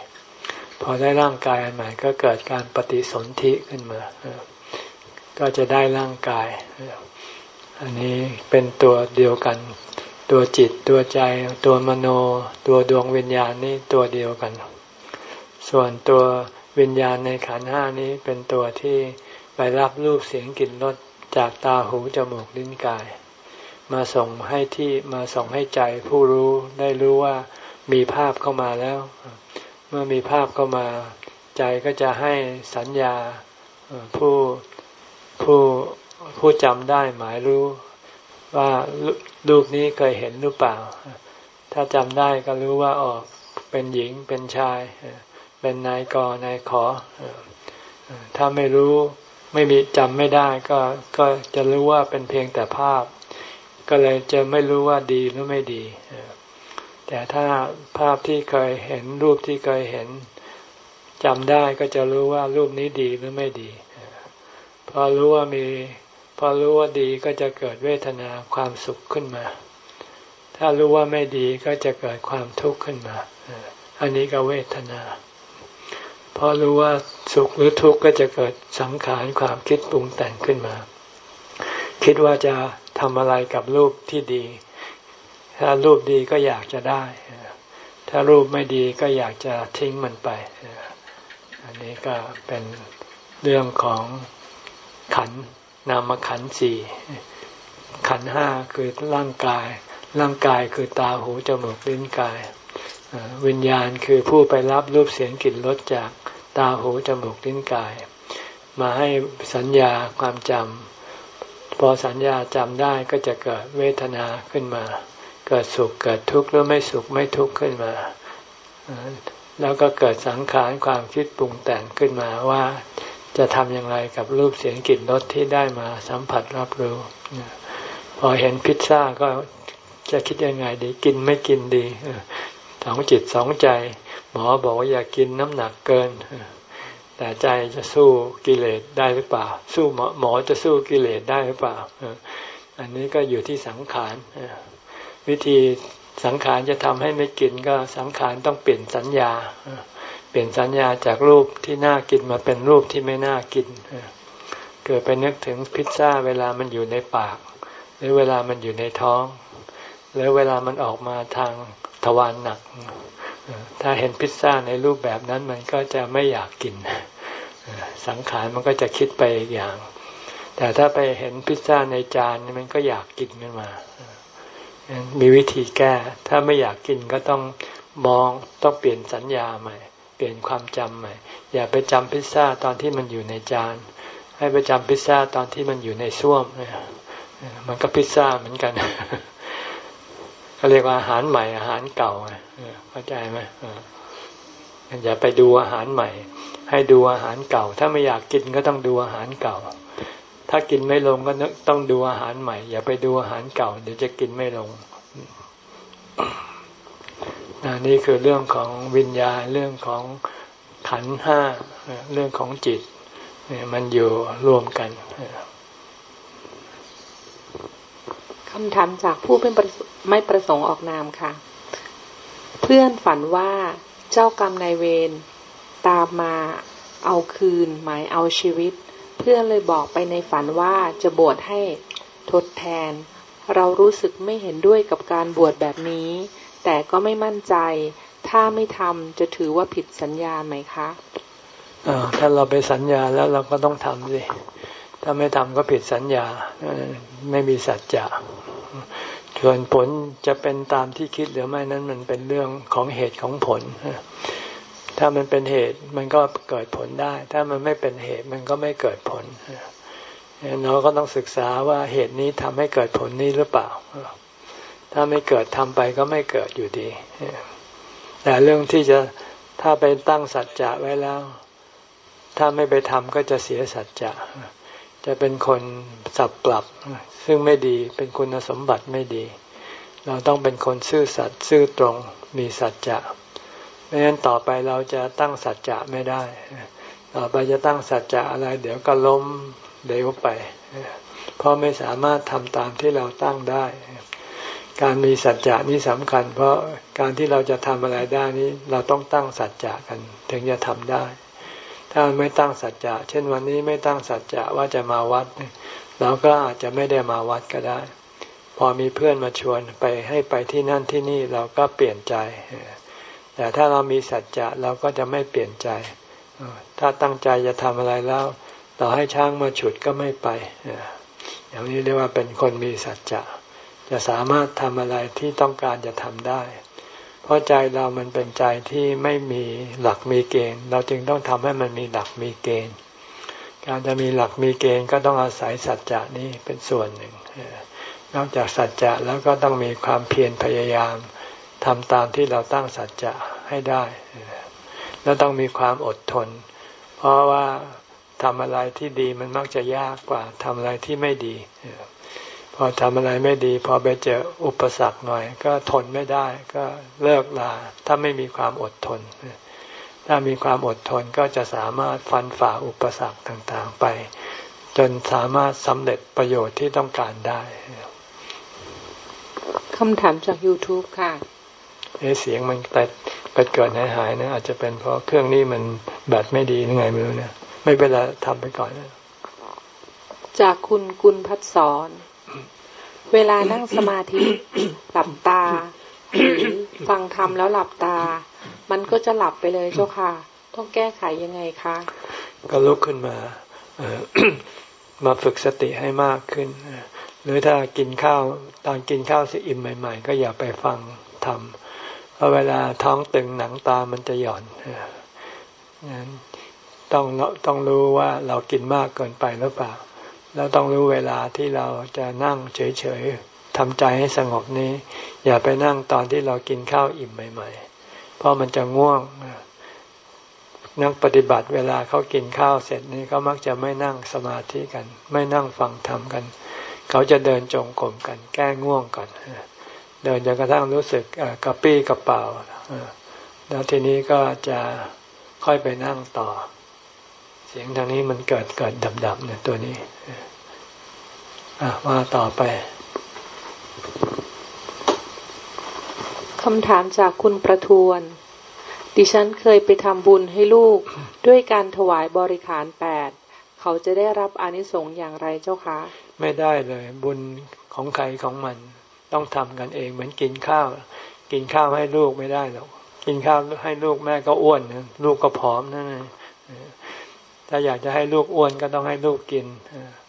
พอได้ร่างกายอันใหม่ก็เกิดการปฏิสนธิขึ้นมา ก็จะได้ร่างกาย อันนี้เป็นตัวเดียวกัน ตัวจิตตัวใจ ตัวมโน ตัวดวงวิญญาณนี่ตัวเดียวกัน ส่วนตัววิญญาณในขันห้านี้เป็นตัวที่ไปรับรูปเสียงกลิ่นรสจากตาหูจมูกลิ้นกาย มาส่งให้ที่มาส่งให้ใจผู้รู้ได้รู้ว่ามีภาพเข้ามาแล้ว เมื่อมีภาพเข้ามา ใจก็จะให้สัญญาผู้ผู้ผู้จำได้หมายรู้ว่า ลูกนี้เคยเห็นหรือเปล่า ถ้าจำได้ก็รู้ว่าออกเป็นหญิงเป็นชาย เป็นนายกนายขอ ถ้าไม่รู้ไม่มีจำไม่ได้ก็ก็จะรู้ว่าเป็นเพียงแต่ภาพ ก็เลยจะไม่รู้ว่าดีหรือไม่ดี แต่ถ้าภาพที่เคยเห็นรูปที่เคยเห็นจำได้ก็จะรู้ว่ารูปนี้ดีหรือไม่ดีพอรู้ว่ามี พอรู้ว่าดีก็จะเกิดเวทนาความสุขขึ้นมา ถ้ารู้ว่าไม่ดีก็จะเกิดความทุกข์ขึ้นมา อันนี้ก็เวทนา พอรู้ว่าสุขหรือทุกข์ก็จะเกิดสังขารความคิดปรุงแต่งขึ้นมา คิดว่าจะทำอะไรกับรูปที่ดี ถ้ารูปดีก็อยากจะได้ ถ้ารูปไม่ดีก็อยากจะทิ้งมันไป อันนี้ก็เป็นเรื่องของขัน นามขันสี่ขันห้าคือร่างกาย ร่างกายคือตาหูจมูกลิ้นกาย วิญญาณคือผู้ไปรับรูปเสียงกลิ่นรสจากตาหูจมูกลิ้นกาย มาให้สัญญาความจำพอสัญญาจำได้ก็จะเกิดเวทนาขึ้นมา เกิดสุขเกิดทุกข์หรือไม่สุขไม่ทุกข์ขึ้นมา แล้วก็เกิดสังขารความคิดปรุงแต่งขึ้นมาว่า จะทำอย่างไรกับรูปเสียงกลิ่นรสที่ได้มาสัมผัสรับรู้พอเห็นพิซซ่าก็จะคิดยังไงดีกินไม่กินดีสองจิตสองใจ หมอบอกว่าอย่ากกินน้ำหนักเกิน แต่ใจจะสู้กิเลสได้หรือเปล่า สู้หมอหมอจะสู้กิเลสได้หรือเปล่า อันนี้ก็อยู่ที่สังขารวิธีสังขารจะทำให้ไม่กินก็สังขารต้องเปลี่ยนสัญญา ปลี่ยนสัญญาจากรูปที่น่ากินมาเป็นรูปที่ไม่น่ากิน เกิดไปนึกถึงพิซซ่าเวลามันอยู่ในปาก หรือเวลามันอยู่ในท้อง หรือเวลามันออกมาทางทวารหนัก ถ้าเห็นพิซซ่าในรูปแบบนั้นมันก็จะไม่อยากกิน สังขารมันก็จะคิดไปอีกอย่าง แต่ถ้าไปเห็นพิซซ่าในจานมันก็อยากกินขึ้นมา มีวิธีแก้ ถ้าไม่อยากกินก็ต้องมองต้องเปลี่ยนสัญญาใหม่ เปลี่ยนความจำใหม่ อย่าไปจำพิซซ่าตอนที่มันอยู่ในจาน ให้ไปจำพิซซ่าตอนที่มันอยู่ในส้วมมันก็พิซซ่าเหมือนกันเขาเรียกว่าอาหารใหม่อาหารเก่าเข้าใจไหมอย่าไปดูอาหารใหม่ ให้ดูอาหารเก่า ถ้าไม่อยากกินก็ต้องดูอาหารเก่า ถ้ากินไม่ลงก็ต้องดูอาหารใหม่ อย่าไปดูอาหารเก่า เดี๋ยวจะกินไม่ลง นี่คือเรื่องของวิญญาณเรื่องของขันห้าเรื่องของจิตมันอยู่รวมกันคำถามจากผู้ไม่ไม่ประสงค์ออกนามค่ะ เพื่อนฝันว่าเจ้ากรรมนายเวรตามมาเอาคืนหมายเอาชีวิต เพื่อนเลยบอกไปในฝันว่าจะบวชให้ทดแทน เรารู้สึกไม่เห็นด้วยกับการบวชแบบนี้ แต่ก็ไม่มั่นใจ ถ้าไม่ทำจะถือว่าผิดสัญญาไหมคะถ้าเราไปสัญญาแล้วเราก็ต้องทำสิถ้าไม่ทำก็ผิดสัญญา ไม่มีสัจจะส่วนผลจะเป็นตามที่คิดหรือไม่นั้นมันเป็นเรื่องของเหตุของผล ถ้ามันเป็นเหตุมันก็เกิดผลได้ ถ้ามันไม่เป็นเหตุมันก็ไม่เกิดผลเราก็ต้องศึกษาว่าเหตุนี้ทำให้เกิดผลนี้หรือเปล่า ถ้าไม่เกิดทำไปก็ไม่เกิดอยู่ดี แต่เรื่องที่จะถ้าไปตั้งสัจจะไว้แล้ว ถ้าไม่ไปทำก็จะเสียสัจจะจะเป็นคนสับปรับ ซึ่งไม่ดีเป็นคุณสมบัติไม่ดี เราต้องเป็นคนซื่อสัตย์ซื่อตรงมีสัจจะไม่งั้นต่อไปเราจะตั้งสัจจะไม่ได้ ต่อไปจะตั้งสัจจะอะไร เดี๋ยวก็ล้มเดี๋ยวไป เพราะไม่สามารถทำตามที่เราตั้งได้ การมีสัจจะนี่สำคัญ เพราะการที่เราจะทำอะไรได้นี้ เราต้องตั้งสัจจะกัน ถึงจะทำได้ ถ้าไม่ตั้งสัจจะ เช่นวันนี้ไม่ตั้งสัจจะว่าจะมาวัดเราก็อาจจะไม่ได้มาวัดก็ได้ พอมีเพื่อนมาชวนไปให้ไปที่นั่นที่นี่เราก็เปลี่ยนใจ แต่ถ้าเรามีสัจจะเราก็จะไม่เปลี่ยนใจ ถ้าตั้งใจจะทำอะไรแล้วเราให้ช้างมาฉุดก็ไม่ไปอย่างนี้เรียกว่าเป็นคนมีสัจจะ จะสามารถทำอะไรที่ต้องการจะทำได้ เพราะใจเรามันเป็นใจที่ไม่มีหลักมีเกณฑ์ เราจึงต้องทำให้มันมีหลักมีเกณฑ์ การจะมีหลักมีเกณฑ์ก็ต้องอาศัยสัจจะนี้เป็นส่วนหนึ่ง นอกจากสัจจะแล้วก็ต้องมีความเพียรพยายามทำตามที่เราตั้งสัจจะให้ได้ แล้วต้องมีความอดทน เพราะว่าทำอะไรที่ดีมันมักจะยากกว่าทำอะไรที่ไม่ดี พอทำอะไรไม่ดี พอไปเจออุปสรรคหน่อย ก็ทนไม่ได้ ก็เลิกลา ถ้าไม่มีความอดทน ถ้ามีความอดทนก็จะสามารถฟันฝ่าอุปสรรคต่างๆไป จนสามารถสำเร็จประโยชน์ที่ต้องการได้คำถามจาก YouTube ค่ะเอเสียงมันแต่ไปเกิดหายหายนะ อาจจะเป็นเพราะเครื่องนี้มันแบตไม่ดียังไงไม่รู้เนี่ยไม่เป็นไรทำไปก่อนนะจากคุณกุลพัฒสอน เวลานั่งสมาธิหลับตาหรือฟังธรรมแล้วหลับตา มันก็จะหลับไปเลยเจ้าค่ะ ต้องแก้ไขยังไงคะก็ลุกขึ้นมามาฝึกสติให้มากขึ้น หรือถ้ากินข้าวตอนกินข้าวสิอิ่มใหม่ ๆ ก็อย่าไปฟังธรรมเพราะเวลาท้องตึงหนังตามันจะหย่อนต้องต้องรู้ว่าเรากินมากเกินไปหรือเปล่า แล้วต้องรู้เวลาที่เราจะนั่งเฉยๆทำใจให้สงบนี้ อย่าไปนั่งตอนที่เรากินข้าวอิ่มใหม่ ๆ เพราะมันจะง่วง นักปฏิบัติเวลาเขากินข้าวเสร็จนี้ก็มักจะไม่นั่งสมาธิกัน ไม่นั่งฟังธรรมกัน เขาจะเดินจงกรมกัน แก้ง่วงก่อนเดินจนกระทั่งรู้สึกกระปี้กระเป๋าแล้วทีนี้ก็จะค่อยไปนั่งต่อ สียงทางนี้มันเกิดเกิดดับดับเนี่ยตัวนี้อะว่าต่อไปคำถามจากคุณประทวน ดิฉันเคยไปทำบุญให้ลูก ด้วยการถวายบริขารแปดเขาจะได้รับอนิสงส์อย่างไรเจ้าคะ ไม่ได้เลยบุญของใครของมันต้องทำกันเองเหมือนกินข้าว กินข้าวให้ลูกไม่ได้หรอกกินข้าวให้ลูกแม่ก็อ้วนลูกก็ผอมนั่นเอง ถ้าอยากจะให้ลูกอ้วนก็ต้องให้ลูกกิน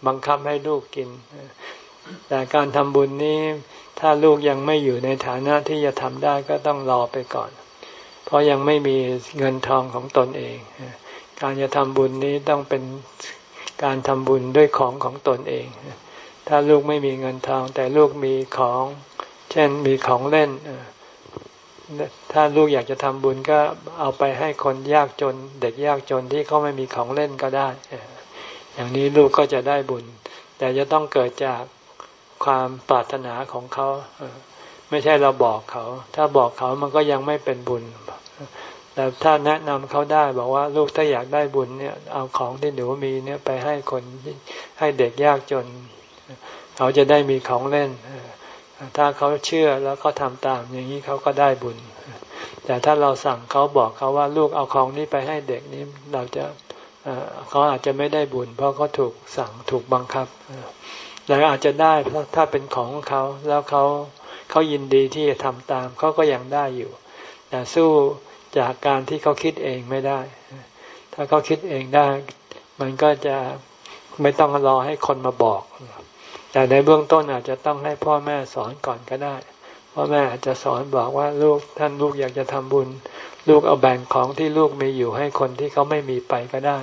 บังคับให้ลูกกิน แต่การทำบุญนี้ถ้าลูกยังไม่อยู่ในฐานะที่จะทำได้ก็ต้องรอไปก่อน เพราะยังไม่มีเงินทองของตนเอง การจะทำบุญนี้ต้องเป็นการทำบุญด้วยของของตนเอง ถ้าลูกไม่มีเงินทองแต่ลูกมีของ เช่นมีของเล่น ถ้าลูกอยากจะทำบุญก็เอาไปให้คนยากจน เด็กยากจนที่เขาไม่มีของเล่นก็ได้ อย่างนี้ลูกก็จะได้บุญ แต่จะต้องเกิดจากความปรารถนาของเขาไม่ใช่เราบอกเขา ถ้าบอกเขามันก็ยังไม่เป็นบุญ แต่ถ้าแนะนำเขาได้บอกว่าลูกถ้าอยากได้บุญเนี่ย เอาของที่หนูมีเนี่ยไปให้คนให้เด็กยากจน เขาจะได้มีของเล่น ถ้าเขาเชื่อแล้วเขาทำตามอย่างนี้เขาก็ได้บุญ แต่ถ้าเราสั่งเขาบอกเขาว่าลูกเอาของนี้ไปให้เด็กนี้เราจะเขาอาจจะไม่ได้บุญ เพราะเขาถูกสั่งถูกบังคับแต่อาจจะได้เพราะถ้าเป็นของเขาแล้วเขาเขายินดีที่จะทำตามเขาก็ยังได้อยู่ แต่สู้จากการที่เขาคิดเองไม่ได้ ถ้าเขาคิดเองได้ มันก็จะไม่ต้องรอให้คนมาบอก แต่ในเบื้องต้นอาจจะต้องให้พ่อแม่สอนก่อนก็ได้ พ่อแม่อาจจะสอนบอกว่าลูกท่านลูกอยากจะทำบุญ ลูกเอาแบ่งของที่ลูกมีอยู่ให้คนที่เขาไม่มีไปก็ได้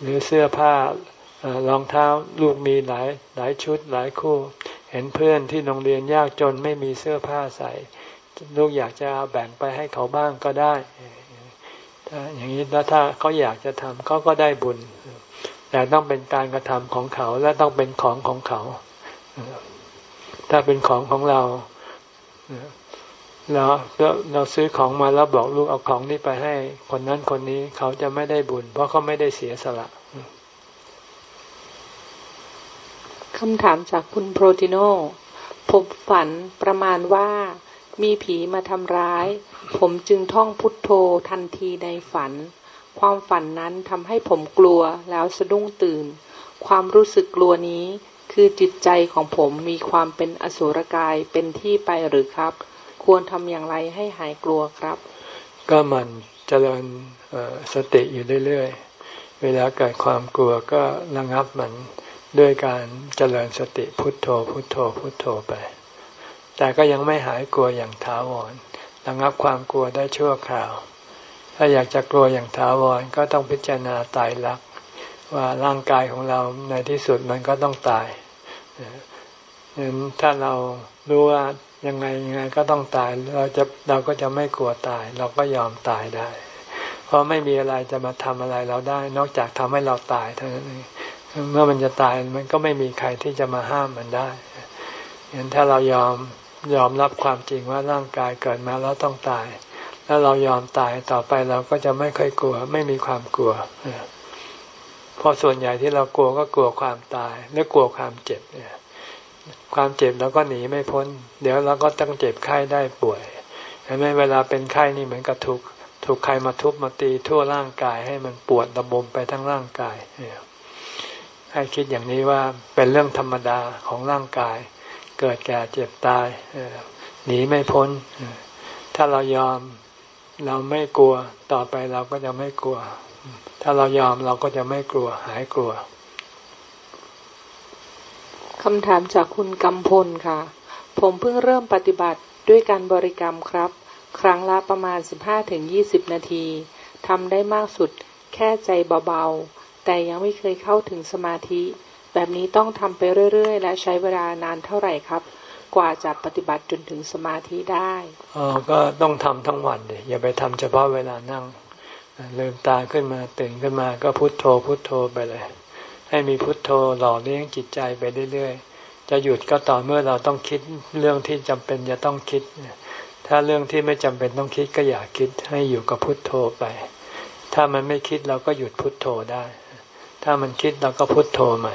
หรือเสื้อผ้ารองเท้าลูกมีหลายหลายชุดหลายคู่ เห็นเพื่อนที่โรงเรียนยากจนไม่มีเสื้อผ้าใส่ ลูกอยากจะเอาแบ่งไปให้เขาบ้างก็ได้ถ้าอย่างนี้แล้วถ้าเขาอยากจะทำเขาก็ได้บุญ แต่ต้องเป็นการกระทำของเขาและต้องเป็นของของเขา ถ้าเป็นของของเราเราเราซื้อของมาแล้วบอกลูกเอาของนี้ไปให้ คนนั้นคนนี้เขาจะไม่ได้บุญ เพราะเขาไม่ได้เสียสละคำถามจากคุณโปรติโนผมฝันประมาณว่ามีผีมาทำร้าย ผมจึงท่องพุทโธทันทีในฝัน ความฝันนั้นทำให้ผมกลัวแล้วสะดุ้งตื่น ความรู้สึกกลัวนี้ คือจิตใจของผมมีความเป็นอสุรกายเป็นที่ไปหรือครับ ควรทำอย่างไรให้หายกลัวครับ ก็มันเจริญสติอยู่เรื่อยๆ เวลาเกิดความกลัวก็ระงับมันด้วยการเจริญสติพุทโธ พุทโธ พุทโธไป แต่ก็ยังไม่หายกลัวอย่างถาวรระงับความกลัวได้ชั่วคราว ถ้าอยากจะกลัวอย่างถาวรก็ต้องพิจารณาตายรัก ว่าร่างกายของเราในที่สุดมันก็ต้องตายถ้าเรารู้ว่ายังไงยังไงก็ต้องตายเราจะเราก็จะไม่กลัวตาย เราก็ยอมตายได้ เพราะไม่มีอะไรจะมาทำอะไรเราได้ นอกจากทำให้เราตายเท่านั้นเองเมื่อมันจะตายมันก็ไม่มีใครที่จะมาห้ามมันได้เห็นถ้าเรายอมยอมรับความจริงว่าร่างกายเกิดมาแล้วต้องตาย แล้วเรายอมตายต่อไปเราก็จะไม่ค่อยกลัว ไม่มีความกลัวเพราะส่วนใหญ่ที่เรากลัวก็กลัวความตายและกลัวความเจ็บเนี่ย ความเจ็บเราก็หนีไม่พ้น เดี๋ยวเราก็ต้องเจ็บไข้ได้ป่วยเห็นไหมเวลาเป็นไข้นี่เหมือนกับถูกถูกใครมาทุบมาตีทั่วร่างกาย ให้มันปวดระบมไปทั้งร่างกายให้คิดอย่างนี้ว่าเป็นเรื่องธรรมดาของร่างกาย เกิดแก่เจ็บตายหนีไม่พ้นถ้าเรายอม เราไม่กลัวต่อไปเราก็จะไม่กลัว ถ้าเรายอมเราก็จะไม่กลัวหายกลัวคำถามจากคุณกำพลค่ะ ผมเพิ่งเริ่มปฏิบัติด้วยการบริกรรมครับ ครั้งละประมาณ 15-20 นาทีทำได้มากสุดแค่ใจเบาๆ แต่ยังไม่เคยเข้าถึงสมาธิ แบบนี้ต้องทำไปเรื่อยๆ และใช้เวลานานเท่าไหร่ครับ กว่าจะปฏิบัติจนถึงสมาธิได้อ๋อก็ต้องทำทั้งวันเลยอย่าไปทำเฉพาะเวลานั่งลืมตาขึ้นมาตื่นขึ้นมาก็พุโทโธพุโทโธไปเลย ให้มีพุโทโธหล่อเลี้ยงจิตใจไปเรื่อยๆ จะหยุดก็ต่อเมื่อเราต้องคิดเรื่องที่จำเป็นจะต้องคิด ถ้าเรื่องที่ไม่จำเป็นต้องคิดก็อย่าคิดให้อยู่กับพุโทโธไป ถ้ามันไม่คิดเราก็หยุดพุดโทโธได้ ถ้ามันคิดเราก็พุโทโธใหม่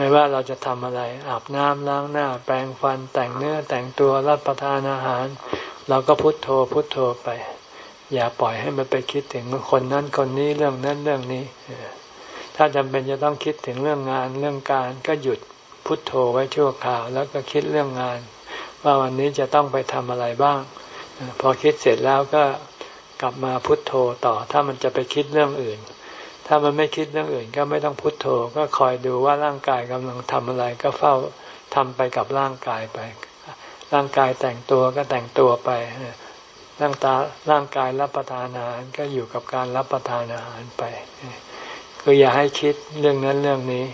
ไม่ว่าเราจะทำอะไร อาบน้ำล้างหน้า แปรงฟันแต่งเนื้อแต่งตัวรับประทานอาหาร เราก็พุโทโธพุโทโธไป อย่าปล่อยให้มันไปคิดถึงคนนั้นคนนี้เรื่องนั้นเรื่องนี้ ถ้าจำเป็นจะต้องคิดถึงเรื่องงานเรื่องการก็หยุดพุทโธไว้ชั่วคราว แล้วก็คิดเรื่องงาน ว่าวันนี้จะต้องไปทำอะไรบ้าง พอคิดเสร็จแล้วก็กลับมาพุทโธต่อ ถ้ามันจะไปคิดเรื่องอื่น ถ้ามันไม่คิดเรื่องอื่นก็ไม่ต้องพุทโธ ก็คอยดูว่าร่างกายกำลังทำอะไร ก็เฝ้าทำไปกับร่างกายไป ร่างกายแต่งตัวก็แต่งตัวไปร่างตาร่างกายรับประทานอาหารก็อยู่กับการรับประทานอาหารไป คืออย่าให้คิดเรื่องนั้นเรื่องนี้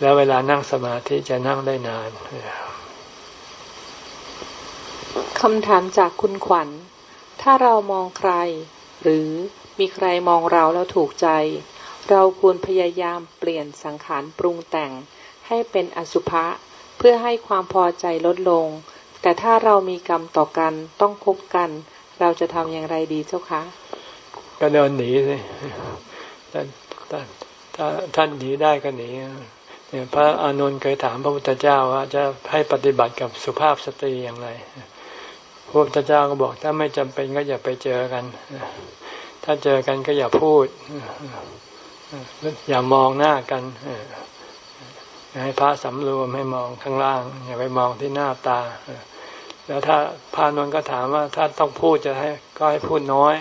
แล้วเวลานั่งสมาธิจะนั่งได้นานคำถามจากคุณขวัญ ถ้าเรามองใคร หรือ มีใครมองเราแล้วถูกใจ เราควรพยายามเปลี่ยนสังขารปรุงแต่ง ให้เป็นอสุภะเพื่อให้ความพอใจลดลง แต่ถ้าเรามีกรรมต่อกันต้องคบกัน เราจะทำอย่างไรดีเจ้าคะ ก็เดินหนีสิถ้าถ้าท่านหนีได้ก็หนีเนี่ยพระอานนท์เคยถามพระพุทธเจ้าว่าจะให้ปฏิบัติกับสุภาพสตรีอย่างไรพระพุทธเจ้าก็บอกถ้าไม่จำเป็นก็อย่าไปเจอกัน ถ้าเจอกันก็อย่าพูด อย่ามองหน้ากันให้พระสำรวมให้มองข้างล่าง อย่าไปมองที่หน้าตา แล้วถ้าพานนก็ถามว่าถ้าต้องพูดจะให้ก็ให้พูดน้อย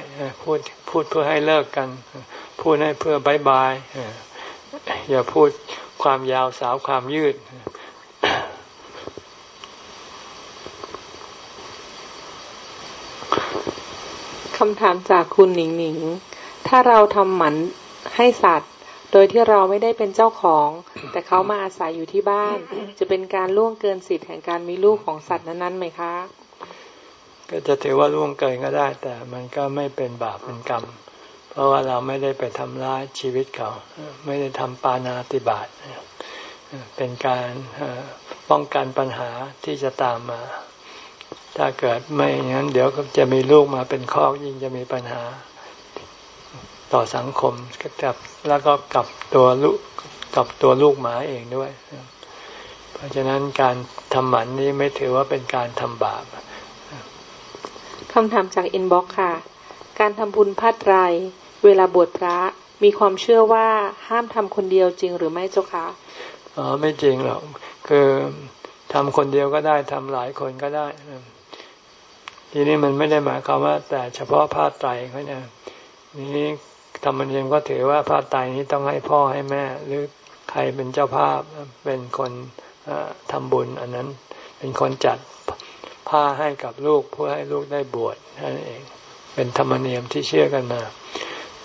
พูดพูดเพื่อให้เลิกกัน พูดให้เพื่อบายบายอย่าพูดความยาวสาวความยืด คำถามจากคุณหนิงหนิง ถ้าเราทำหมันให้สัตว์ โดยที่เราไม่ได้เป็นเจ้าของ แต่เขามาอาศัยอยู่ที่บ้าน จะเป็นการล่วงเกินสิทธิ์แห่งการมีลูกของสัตว์นั้นๆไหมคะ ก็จะถือว่าล่วงเกินก็ได้ แต่มันก็ไม่เป็นบาปเป็นกรรม เพราะว่าเราไม่ได้ไปทำร้ายชีวิตเขา ไม่ได้ทำปานาติบาตเป็นการป้องกันปัญหาที่จะตามมา ถ้าเกิดไม่อย่างนั้น เดี๋ยวก็จะมีลูกมาเป็นคอกยิ่งจะมีปัญหาต่อสังคมกับแล้วก็กับตัวลูกกับตัวลูกหมาเองด้วย เพราะฉะนั้นการทำหมันนี้ไม่ถือว่าเป็นการทำบาปคำถามจาก inbox ค่ะ การทำบุญผ้าไตรเวลาบวชพระมีความเชื่อว่าห้ามทำคนเดียวจริงหรือไม่เจ้าคะอ๋อไม่จริงหรอกคือทำคนเดียวก็ได้ทำหลายคนก็ได้ ทีนี้มันไม่ได้หมายความว่า แต่เฉพาะผ้าไตรเขาเนี่ยนี้ธรรมเนียมก็ถือว่าผ้าไตรนี้ต้องให้พ่อให้แม่ หรือใครเป็นเจ้าภาพเป็นคนทำบุญ อันนั้นเป็นคนจัดผ้าให้กับลูกเพื่อให้ลูกได้บวชนั่นเอง เป็นธรรมเนียมที่เชื่อกันมา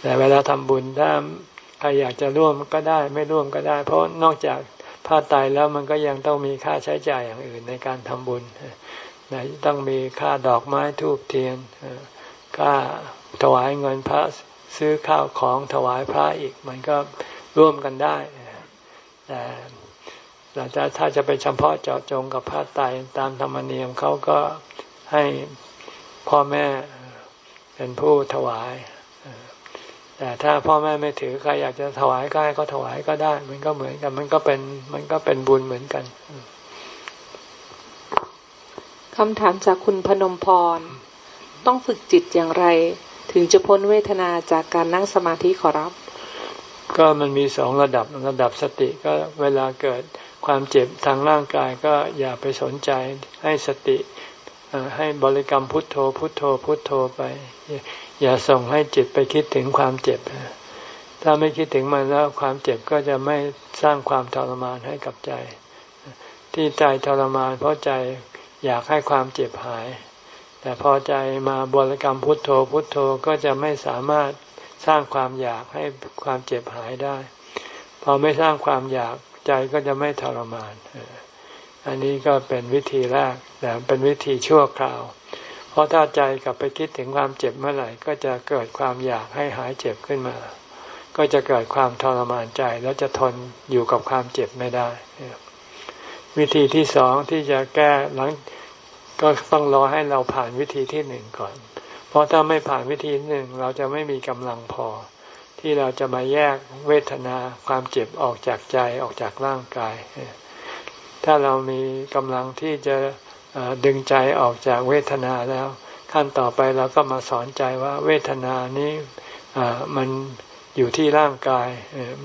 แต่เวลาทำบุญถ้าใครอยากจะร่วมก็ได้ไม่ร่วมก็ได้ เพราะนอกจากผ้าไตรแล้วมันก็ยังต้องมีค่าใช้จ่ายอย่างอื่นในการทำบุญ ไหนต้องมีค่าดอกไม้ทูบเทียนค่าถวายเงินพระซื้อข้าวของถวายพระอีก มันก็ร่วมกันได้แต่เราจะถ้าจะไปเฉพาะเจาะจงกับผ้าไตตามธรรมเนียมเขาก็ให้พ่อแม่เป็นผู้ถวายแต่ถ้าพ่อแม่ไม่ถือใครอยากจะถวายก็ให้เขาถวายก็ได้ มันก็เหมือนกัน มันก็เป็นมันก็เป็นบุญเหมือนกัน คำถามจากคุณพนมพร ต้องฝึกจิตอย่างไร ถึงจะพ้นเวทนาจากการนั่งสมาธิขอรับ ก็มันมีสองระดับระดับสติก็เวลาเกิดความเจ็บทางร่างกายก็อย่าไปสนใจให้สติให้บริกรรมพุทโธ พุทโธ พุทโธไป อย่าส่งให้จิตไปคิดถึงความเจ็บ ถ้าไม่คิดถึงมันแล้วความเจ็บก็จะไม่สร้างความทรมานให้กับใจ ที่ใจทรมานเพราะใจ อยากให้ความเจ็บหาย แต่พอใจมาบริกรรมพุทโธพุทโธก็จะไม่สามารถสร้างความอยากให้ความเจ็บหายได้ พอไม่สร้างความอยากใจก็จะไม่ทรมาน อันนี้ก็เป็นวิธีแรกแต่เป็นวิธีชั่วคราว เพราะถ้าใจกลับไปคิดถึงความเจ็บเมื่อไหร่ ก็จะเกิดความอยากให้หายเจ็บขึ้นมา ก็จะเกิดความทรมานใจแล้วจะทนอยู่กับความเจ็บไม่ได้ วิธีที่สองที่จะแก้หลัง ก็ต้องรอให้เราผ่านวิธีที่หนึ่งก่อน เพราะถ้าไม่ผ่านวิธีหนึ่งเราจะไม่มีกำลังพอ ที่เราจะมาแยกเวทนาความเจ็บออกจากใจออกจากร่างกาย ถ้าเรามีกำลังที่จะดึงใจออกจากเวทนาแล้ว ขั้นต่อไปเราก็มาสอนใจว่าเวทนานี้มันอยู่ที่ร่างกาย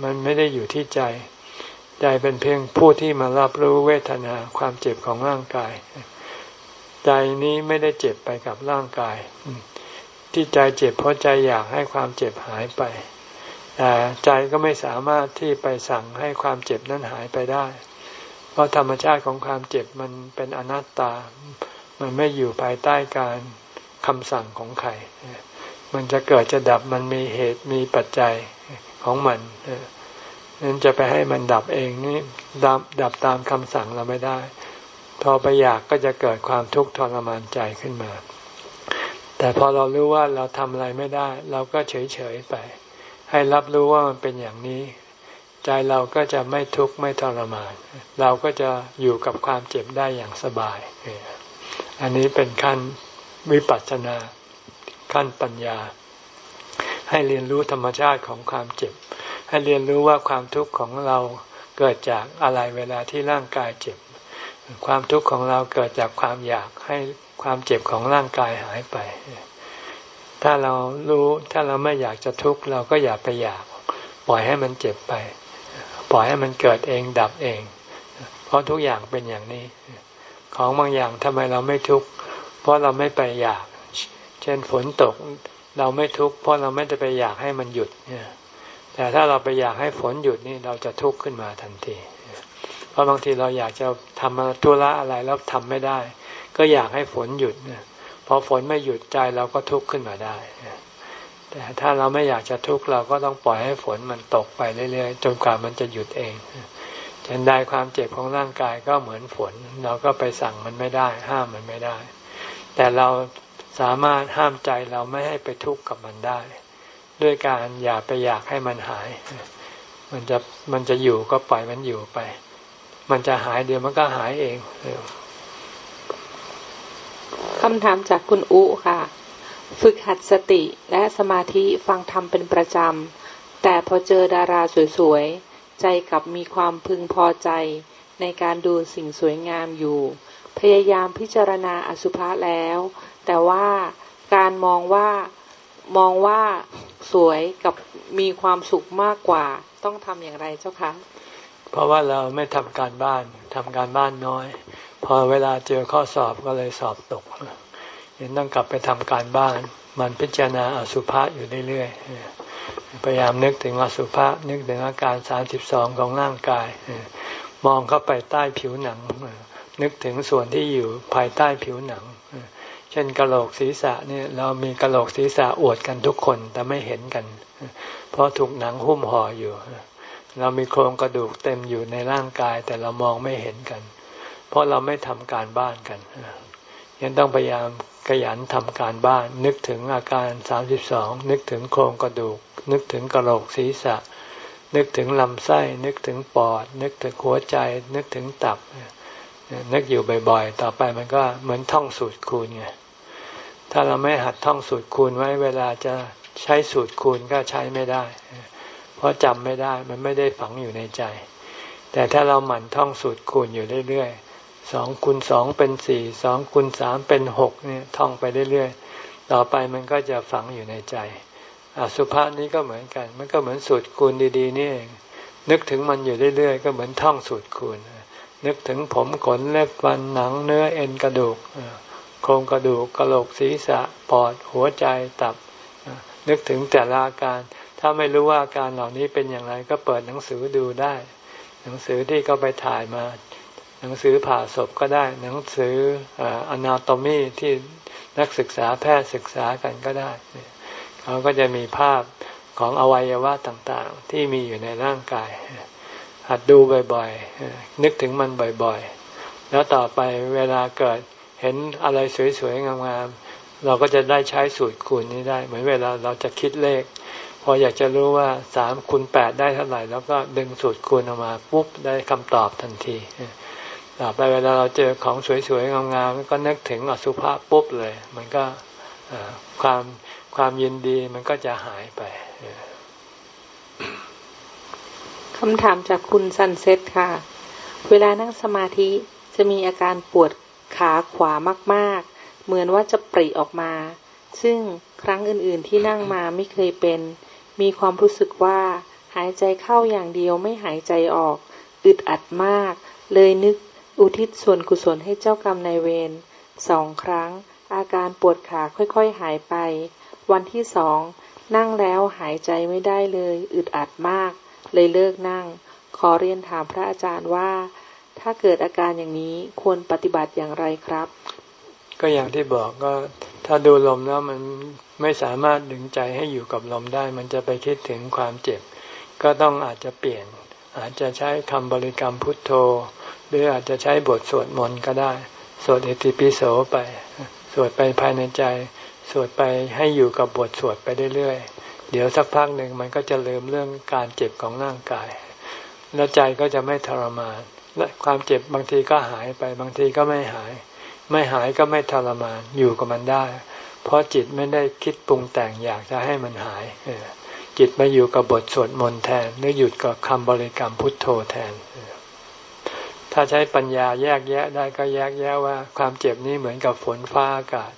มันไม่ได้อยู่ที่ใจ ใจเป็นเพียงผู้ที่มารับรู้เวทนาความเจ็บของร่างกาย ใจนี้ไม่ได้เจ็บไปกับร่างกาย ที่ใจเจ็บเพราะใจอยากให้ความเจ็บหายไปแต่ใจก็ไม่สามารถที่ไปสั่งให้ความเจ็บนั้นหายไปได้ เพราะธรรมชาติของความเจ็บมันเป็นอนัตตา มันไม่อยู่ภายใต้การคำสั่งของใคร มันจะเกิดจะดับมันมีเหตุมีปัจจัยของมันนั้นจะไปให้มันดับเองนี่ดับดับตามคำสั่งเราไม่ได้ พอไปอยากก็จะเกิดความทุกข์ทรมานใจขึ้นมา แต่พอเรารู้ว่าเราทำอะไรไม่ได้ เราก็เฉยๆไป ให้รับรู้ว่ามันเป็นอย่างนี้ ใจเราก็จะไม่ทุกข์ไม่ทรมาน เราก็จะอยู่กับความเจ็บได้อย่างสบาย อันนี้เป็นขั้นวิปัสสนา ขั้นปัญญา ให้เรียนรู้ธรรมชาติของความเจ็บ ให้เรียนรู้ว่าความทุกข์ของเราเกิดจากอะไรเวลาที่ร่างกายเจ็บ ความทุกข์ของเราเกิดจากความอยากให้ความเจ็บของร่างกายหายไป ถ้าเรารู้ถ้าเราไม่อยากจะทุกข์เราก็อย่าไปอยาก ปล่อยให้มันเจ็บไป ปล่อยให้มันเกิดเองดับเอง เพราะทุกอย่างเป็นอย่างนี้ ของบางอย่างทำไมเราไม่ทุกข์เพราะเราไม่ไปอยาก เช่นฝนตกเราไม่ทุกข์เพราะเราไม่ได้ไปอยากให้มันหยุดเนี่ยแต่ถ้าเราไปอยากให้ฝนหยุดนี่เราจะทุกข์ขึ้นมาทันที เพราะบางทีเราอยากจะทำธุระอะไรแล้วทำไม่ได้ ก็อยากให้ฝนหยุดพอฝนไม่หยุดใจเราก็ทุกข์ขึ้นมาได้แต่ถ้าเราไม่อยากจะทุกข์เราก็ต้องปล่อยให้ฝนมันตกไปเรื่อยๆจนกว่ามันจะหยุดเองฉันได้ความเจ็บของร่างกายก็เหมือนฝน เราก็ไปสั่งมันไม่ได้ ห้ามมันไม่ได้ แต่เราสามารถห้ามใจเราไม่ให้ไปทุกข์กับมันได้ ด้วยการอย่าไปอยากให้มันหาย มันจะมันจะอยู่ก็ปล่อยมันอยู่ไป มันจะหายเดี๋ยวมันก็หายเองคำถามจากคุณอุค่ะ ฝึกหัดสติและสมาธิฟังธรรมเป็นประจำ แต่พอเจอดาราสวยๆ ใจกับมีความพึงพอใจ ในการดูสิ่งสวยงามอยู่ พยายามพิจารณาอสุภะแล้ว แต่ว่าการมองว่ามองว่าสวยกับมีความสุขมากกว่า ต้องทำอย่างไรเจ้าคะ เพราะว่าเราไม่ทำการบ้านทำการบ้านน้อย พอเวลาเจอข้อสอบก็เลยสอบตกยังต้องกลับไปทำการบ้าน มันพิจารณาอสุภะอยู่เรื่อยๆพยายามนึกถึงอสุภะนึกถึงอาการสามสิบสองของร่างกาย มองเข้าไปใต้ผิวหนัง นึกถึงส่วนที่อยู่ภายใต้ผิวหนัง เช่นกระโหลกศีรษะเนี่ยเรามีกระโหลกศีรษะอวดกันทุกคนแต่ไม่เห็นกัน เพราะถูกหนังหุ้มห่ออยู่ เรามีโครงกระดูกเต็มอยู่ในร่างกาย แต่เรามองไม่เห็นกัน เพราะเราไม่ทำการบ้านกันยังต้องพยายามขยันทำการบ้าน นึกถึงอาการสามสิบสองนึกถึงโครงกระดูก นึกถึงกระโหลกศีรษะ นึกถึงลำไส้ นึกถึงปอด นึกถึงหัวใจ นึกถึงตับ นึกอยู่บ่อยๆ ต่อไปมันก็เหมือนท่องสูตรคูณไง ถ้าเราไม่หัดท่องสูตรคูณไว้เวลาจะใช้สูตรคูณก็ใช้ไม่ได้ เพราะจำไม่ได้มันไม่ได้ฝังอยู่ในใจ แต่ถ้าเราหมั่นท่องสูตรคูณอยู่เรื่อยๆสองคูณสองเป็นสี่สองคูณสามเป็นหกเนี่ยท่องไปเรื่อยๆ ต่อไปมันก็จะฝังอยู่ในใจอสุภาษนี้ก็เหมือนกัน มันก็เหมือนสูตรคูณดีๆนี่เองนึกถึงมันอยู่เรื่อยๆ ก็เหมือนท่องสูตรคูณนึกถึงผมขนเล็บฟันหนังเนื้อเอ็นกระดูกโครงกระดูกกระโหลกศีรษะปอดหัวใจตับ นึกถึงแต่ละอาการ ถ้าไม่รู้ว่าการเหล่านี้เป็นอย่างไรก็เปิดหนังสือดูได้ หนังสือที่เขาไปถ่ายมา หนังสือผ่าศพก็ได้ หนังสืออนาโตมีที่นักศึกษาแพทย์ศึกษากันก็ได้ เขาก็จะมีภาพของอวัยวะต่างๆ ที่มีอยู่ในร่างกาย หัดดูบ่อยๆ นึกถึงมันบ่อยๆ แล้วต่อไปเวลาเกิดเห็นอะไรสวยๆ งามๆ เราก็จะได้ใช้สูตรคูณนี้ได้ เหมือนเวลาเราจะคิดเลข พออยากจะรู้ว่าสามคูณแปดได้เท่าไหร่ แล้วก็ดึงสูตรคูณออกมาปุ๊บได้คำตอบทันทีต่อไปเวลาเราเจอของสวยๆงามๆก็นึกถึงอสุภะปุ๊บเลย มันก็ความความยินดีมันก็จะหายไปคำถามจากคุณซันเซ็ตค่ะ เวลานั่งสมาธิจะมีอาการปวดขาขวามากๆ เหมือนว่าจะปริออกมา ซึ่งครั้งอื่นๆที่นั่งมาไม่เคยเป็น มีความรู้สึกว่า หายใจเข้าอย่างเดียวไม่หายใจออก อึดอัดมาก เลยนึกอุทิศส่วนกุศลให้เจ้ากรรมนายเวรสองครั้ง อาการปวดขาค่อยๆหายไป วันที่สองนั่งแล้วหายใจไม่ได้เลย อึดอัดมาก เลยเลิกนั่ง ขอเรียนถามพระอาจารย์ว่า ถ้าเกิดอาการอย่างนี้ควรปฏิบัติอย่างไรครับ ก็อย่างที่บอกก็ถ้าดูลมแล้วมันไม่สามารถดึงใจให้อยู่กับลมได้ มันจะไปคิดถึงความเจ็บ ก็ต้องอาจจะเปลี่ยน อาจจะใช้คำบริกรรมพุทโธ หรืออาจจะใช้บทสวดมนต์ก็ได้ สวดเอติปิโสไป สวดไปภายในใจ สวดไปให้อยู่กับบทสวดไปเรื่อยๆ เดี๋ยวสักพักหนึ่งมันก็จะลืมเรื่องการเจ็บของร่างกาย แล้วใจก็จะไม่ทรมาน และความเจ็บบางทีก็หายไป บางทีก็ไม่หาย ไม่หายก็ไม่ทรมานอยู่กับมันได้ เพราะจิตไม่ได้คิดปรุงแต่งอยากจะให้มันหายจิตมาอยู่กับบทสวดมนต์แทนหรือหยุดกับคำบริกรรมพุทโธแทน ถ้าใช้ปัญญาแยกแยะได้ก็แยกแยะว่า ความเจ็บนี้เหมือนกับฝนฟ้าอากาศ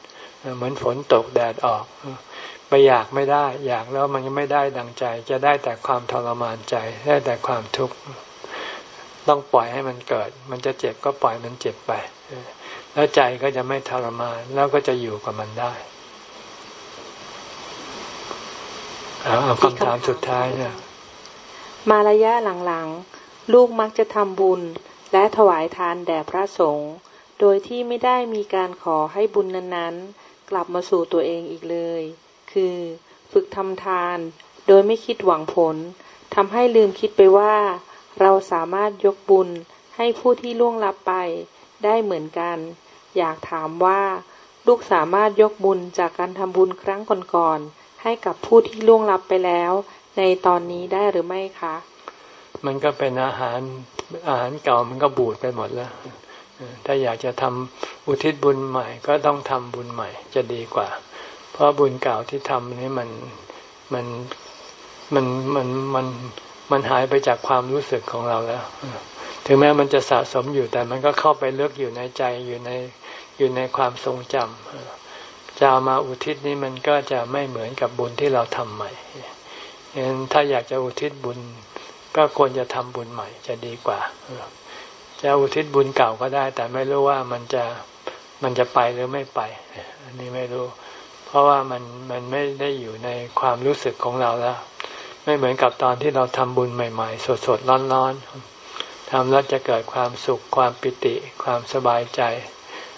เหมือนฝนตกแดดออกไปอยากไม่ได้ อยากแล้วมันยังไม่ได้ดังใจ จะได้แต่ความทรมานใจ ได้แต่ความทุกข์ ต้องปล่อยให้มันเกิด มันจะเจ็บก็ปล่อยมันเจ็บไป แล้วใจก็จะไม่ทรมานแล้วก็จะอยู่กับมันได้เอาคำถามสุดท้ายเนี่ยมาระยะหลังๆ ลูกมักจะทำบุญและถวายทานแด่พระสงฆ์โดยที่ไม่ได้มีการขอให้บุญนั้นๆ กลับมาสู่ตัวเองอีกเลย คือฝึกทำทาน โดยไม่คิดหวังผลทำให้ลืมคิดไปว่า เราสามารถยกบุญให้ผู้ที่ล่วงลับไปได้เหมือนกัน อยากถามว่า ลูกสามารถยกบุญจากการทำบุญครั้งก่อนๆให้กับผู้ที่ล่วงลับไปแล้ว ในตอนนี้ได้หรือไม่คะ มันก็เป็นอาหารอาหารเก่ามันก็บูดไปหมดแล้ว ถ้าอยากจะทำอุทิศบุญใหม่ ก็ต้องทำบุญใหม่จะดีกว่า เพราะบุญเก่าที่ทำนี้มันมันมันมันมันมันหายไปจากความรู้สึกของเราแล้ว ถึงแม้มันจะสะสมอยู่แต่มันก็เข้าไปเลือกอยู่ในใจอยู่ในอยู่ในความทรงจำจะามาอุทิศนี้มันก็จะไม่เหมือนกับบุญที่เราทำใหม่ฉะนั้นถ้าอยากจะอุทิศบุญ ก็ควรจะทำบุญใหม่จะดีกว่าจะอุทิศบุญเก่าก็ได้ แต่ไม่รู้ว่ามันจะมันจะไปหรือไม่ไป อันนี้ไม่รู้ เพราะว่ามันมันไม่ได้อยู่ในความรู้สึกของเราแล้ว ไม่เหมือนกับตอนที่เราทำบุญใหม่ ๆ สดๆร้อนๆ ทำแล้วจะเกิดความสุขความปิติความสบายใจ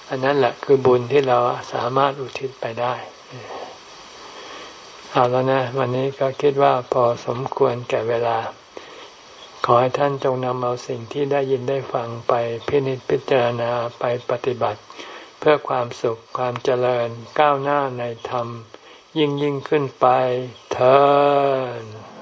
อันนั้นแหละคือบุญที่เราสามารถอุทิศไปได้เอาแล้วนะวันนี้ก็คิดว่าพอสมควรแก่เวลา ขอให้ท่านจงนำเอาสิ่งที่ได้ยินได้ฟังไปพินิจพิจารณาไปปฏิบัติ เพื่อความสุขความเจริญก้าวหน้าในธรรม ยิ่งยิ่งขึ้นไปเธอ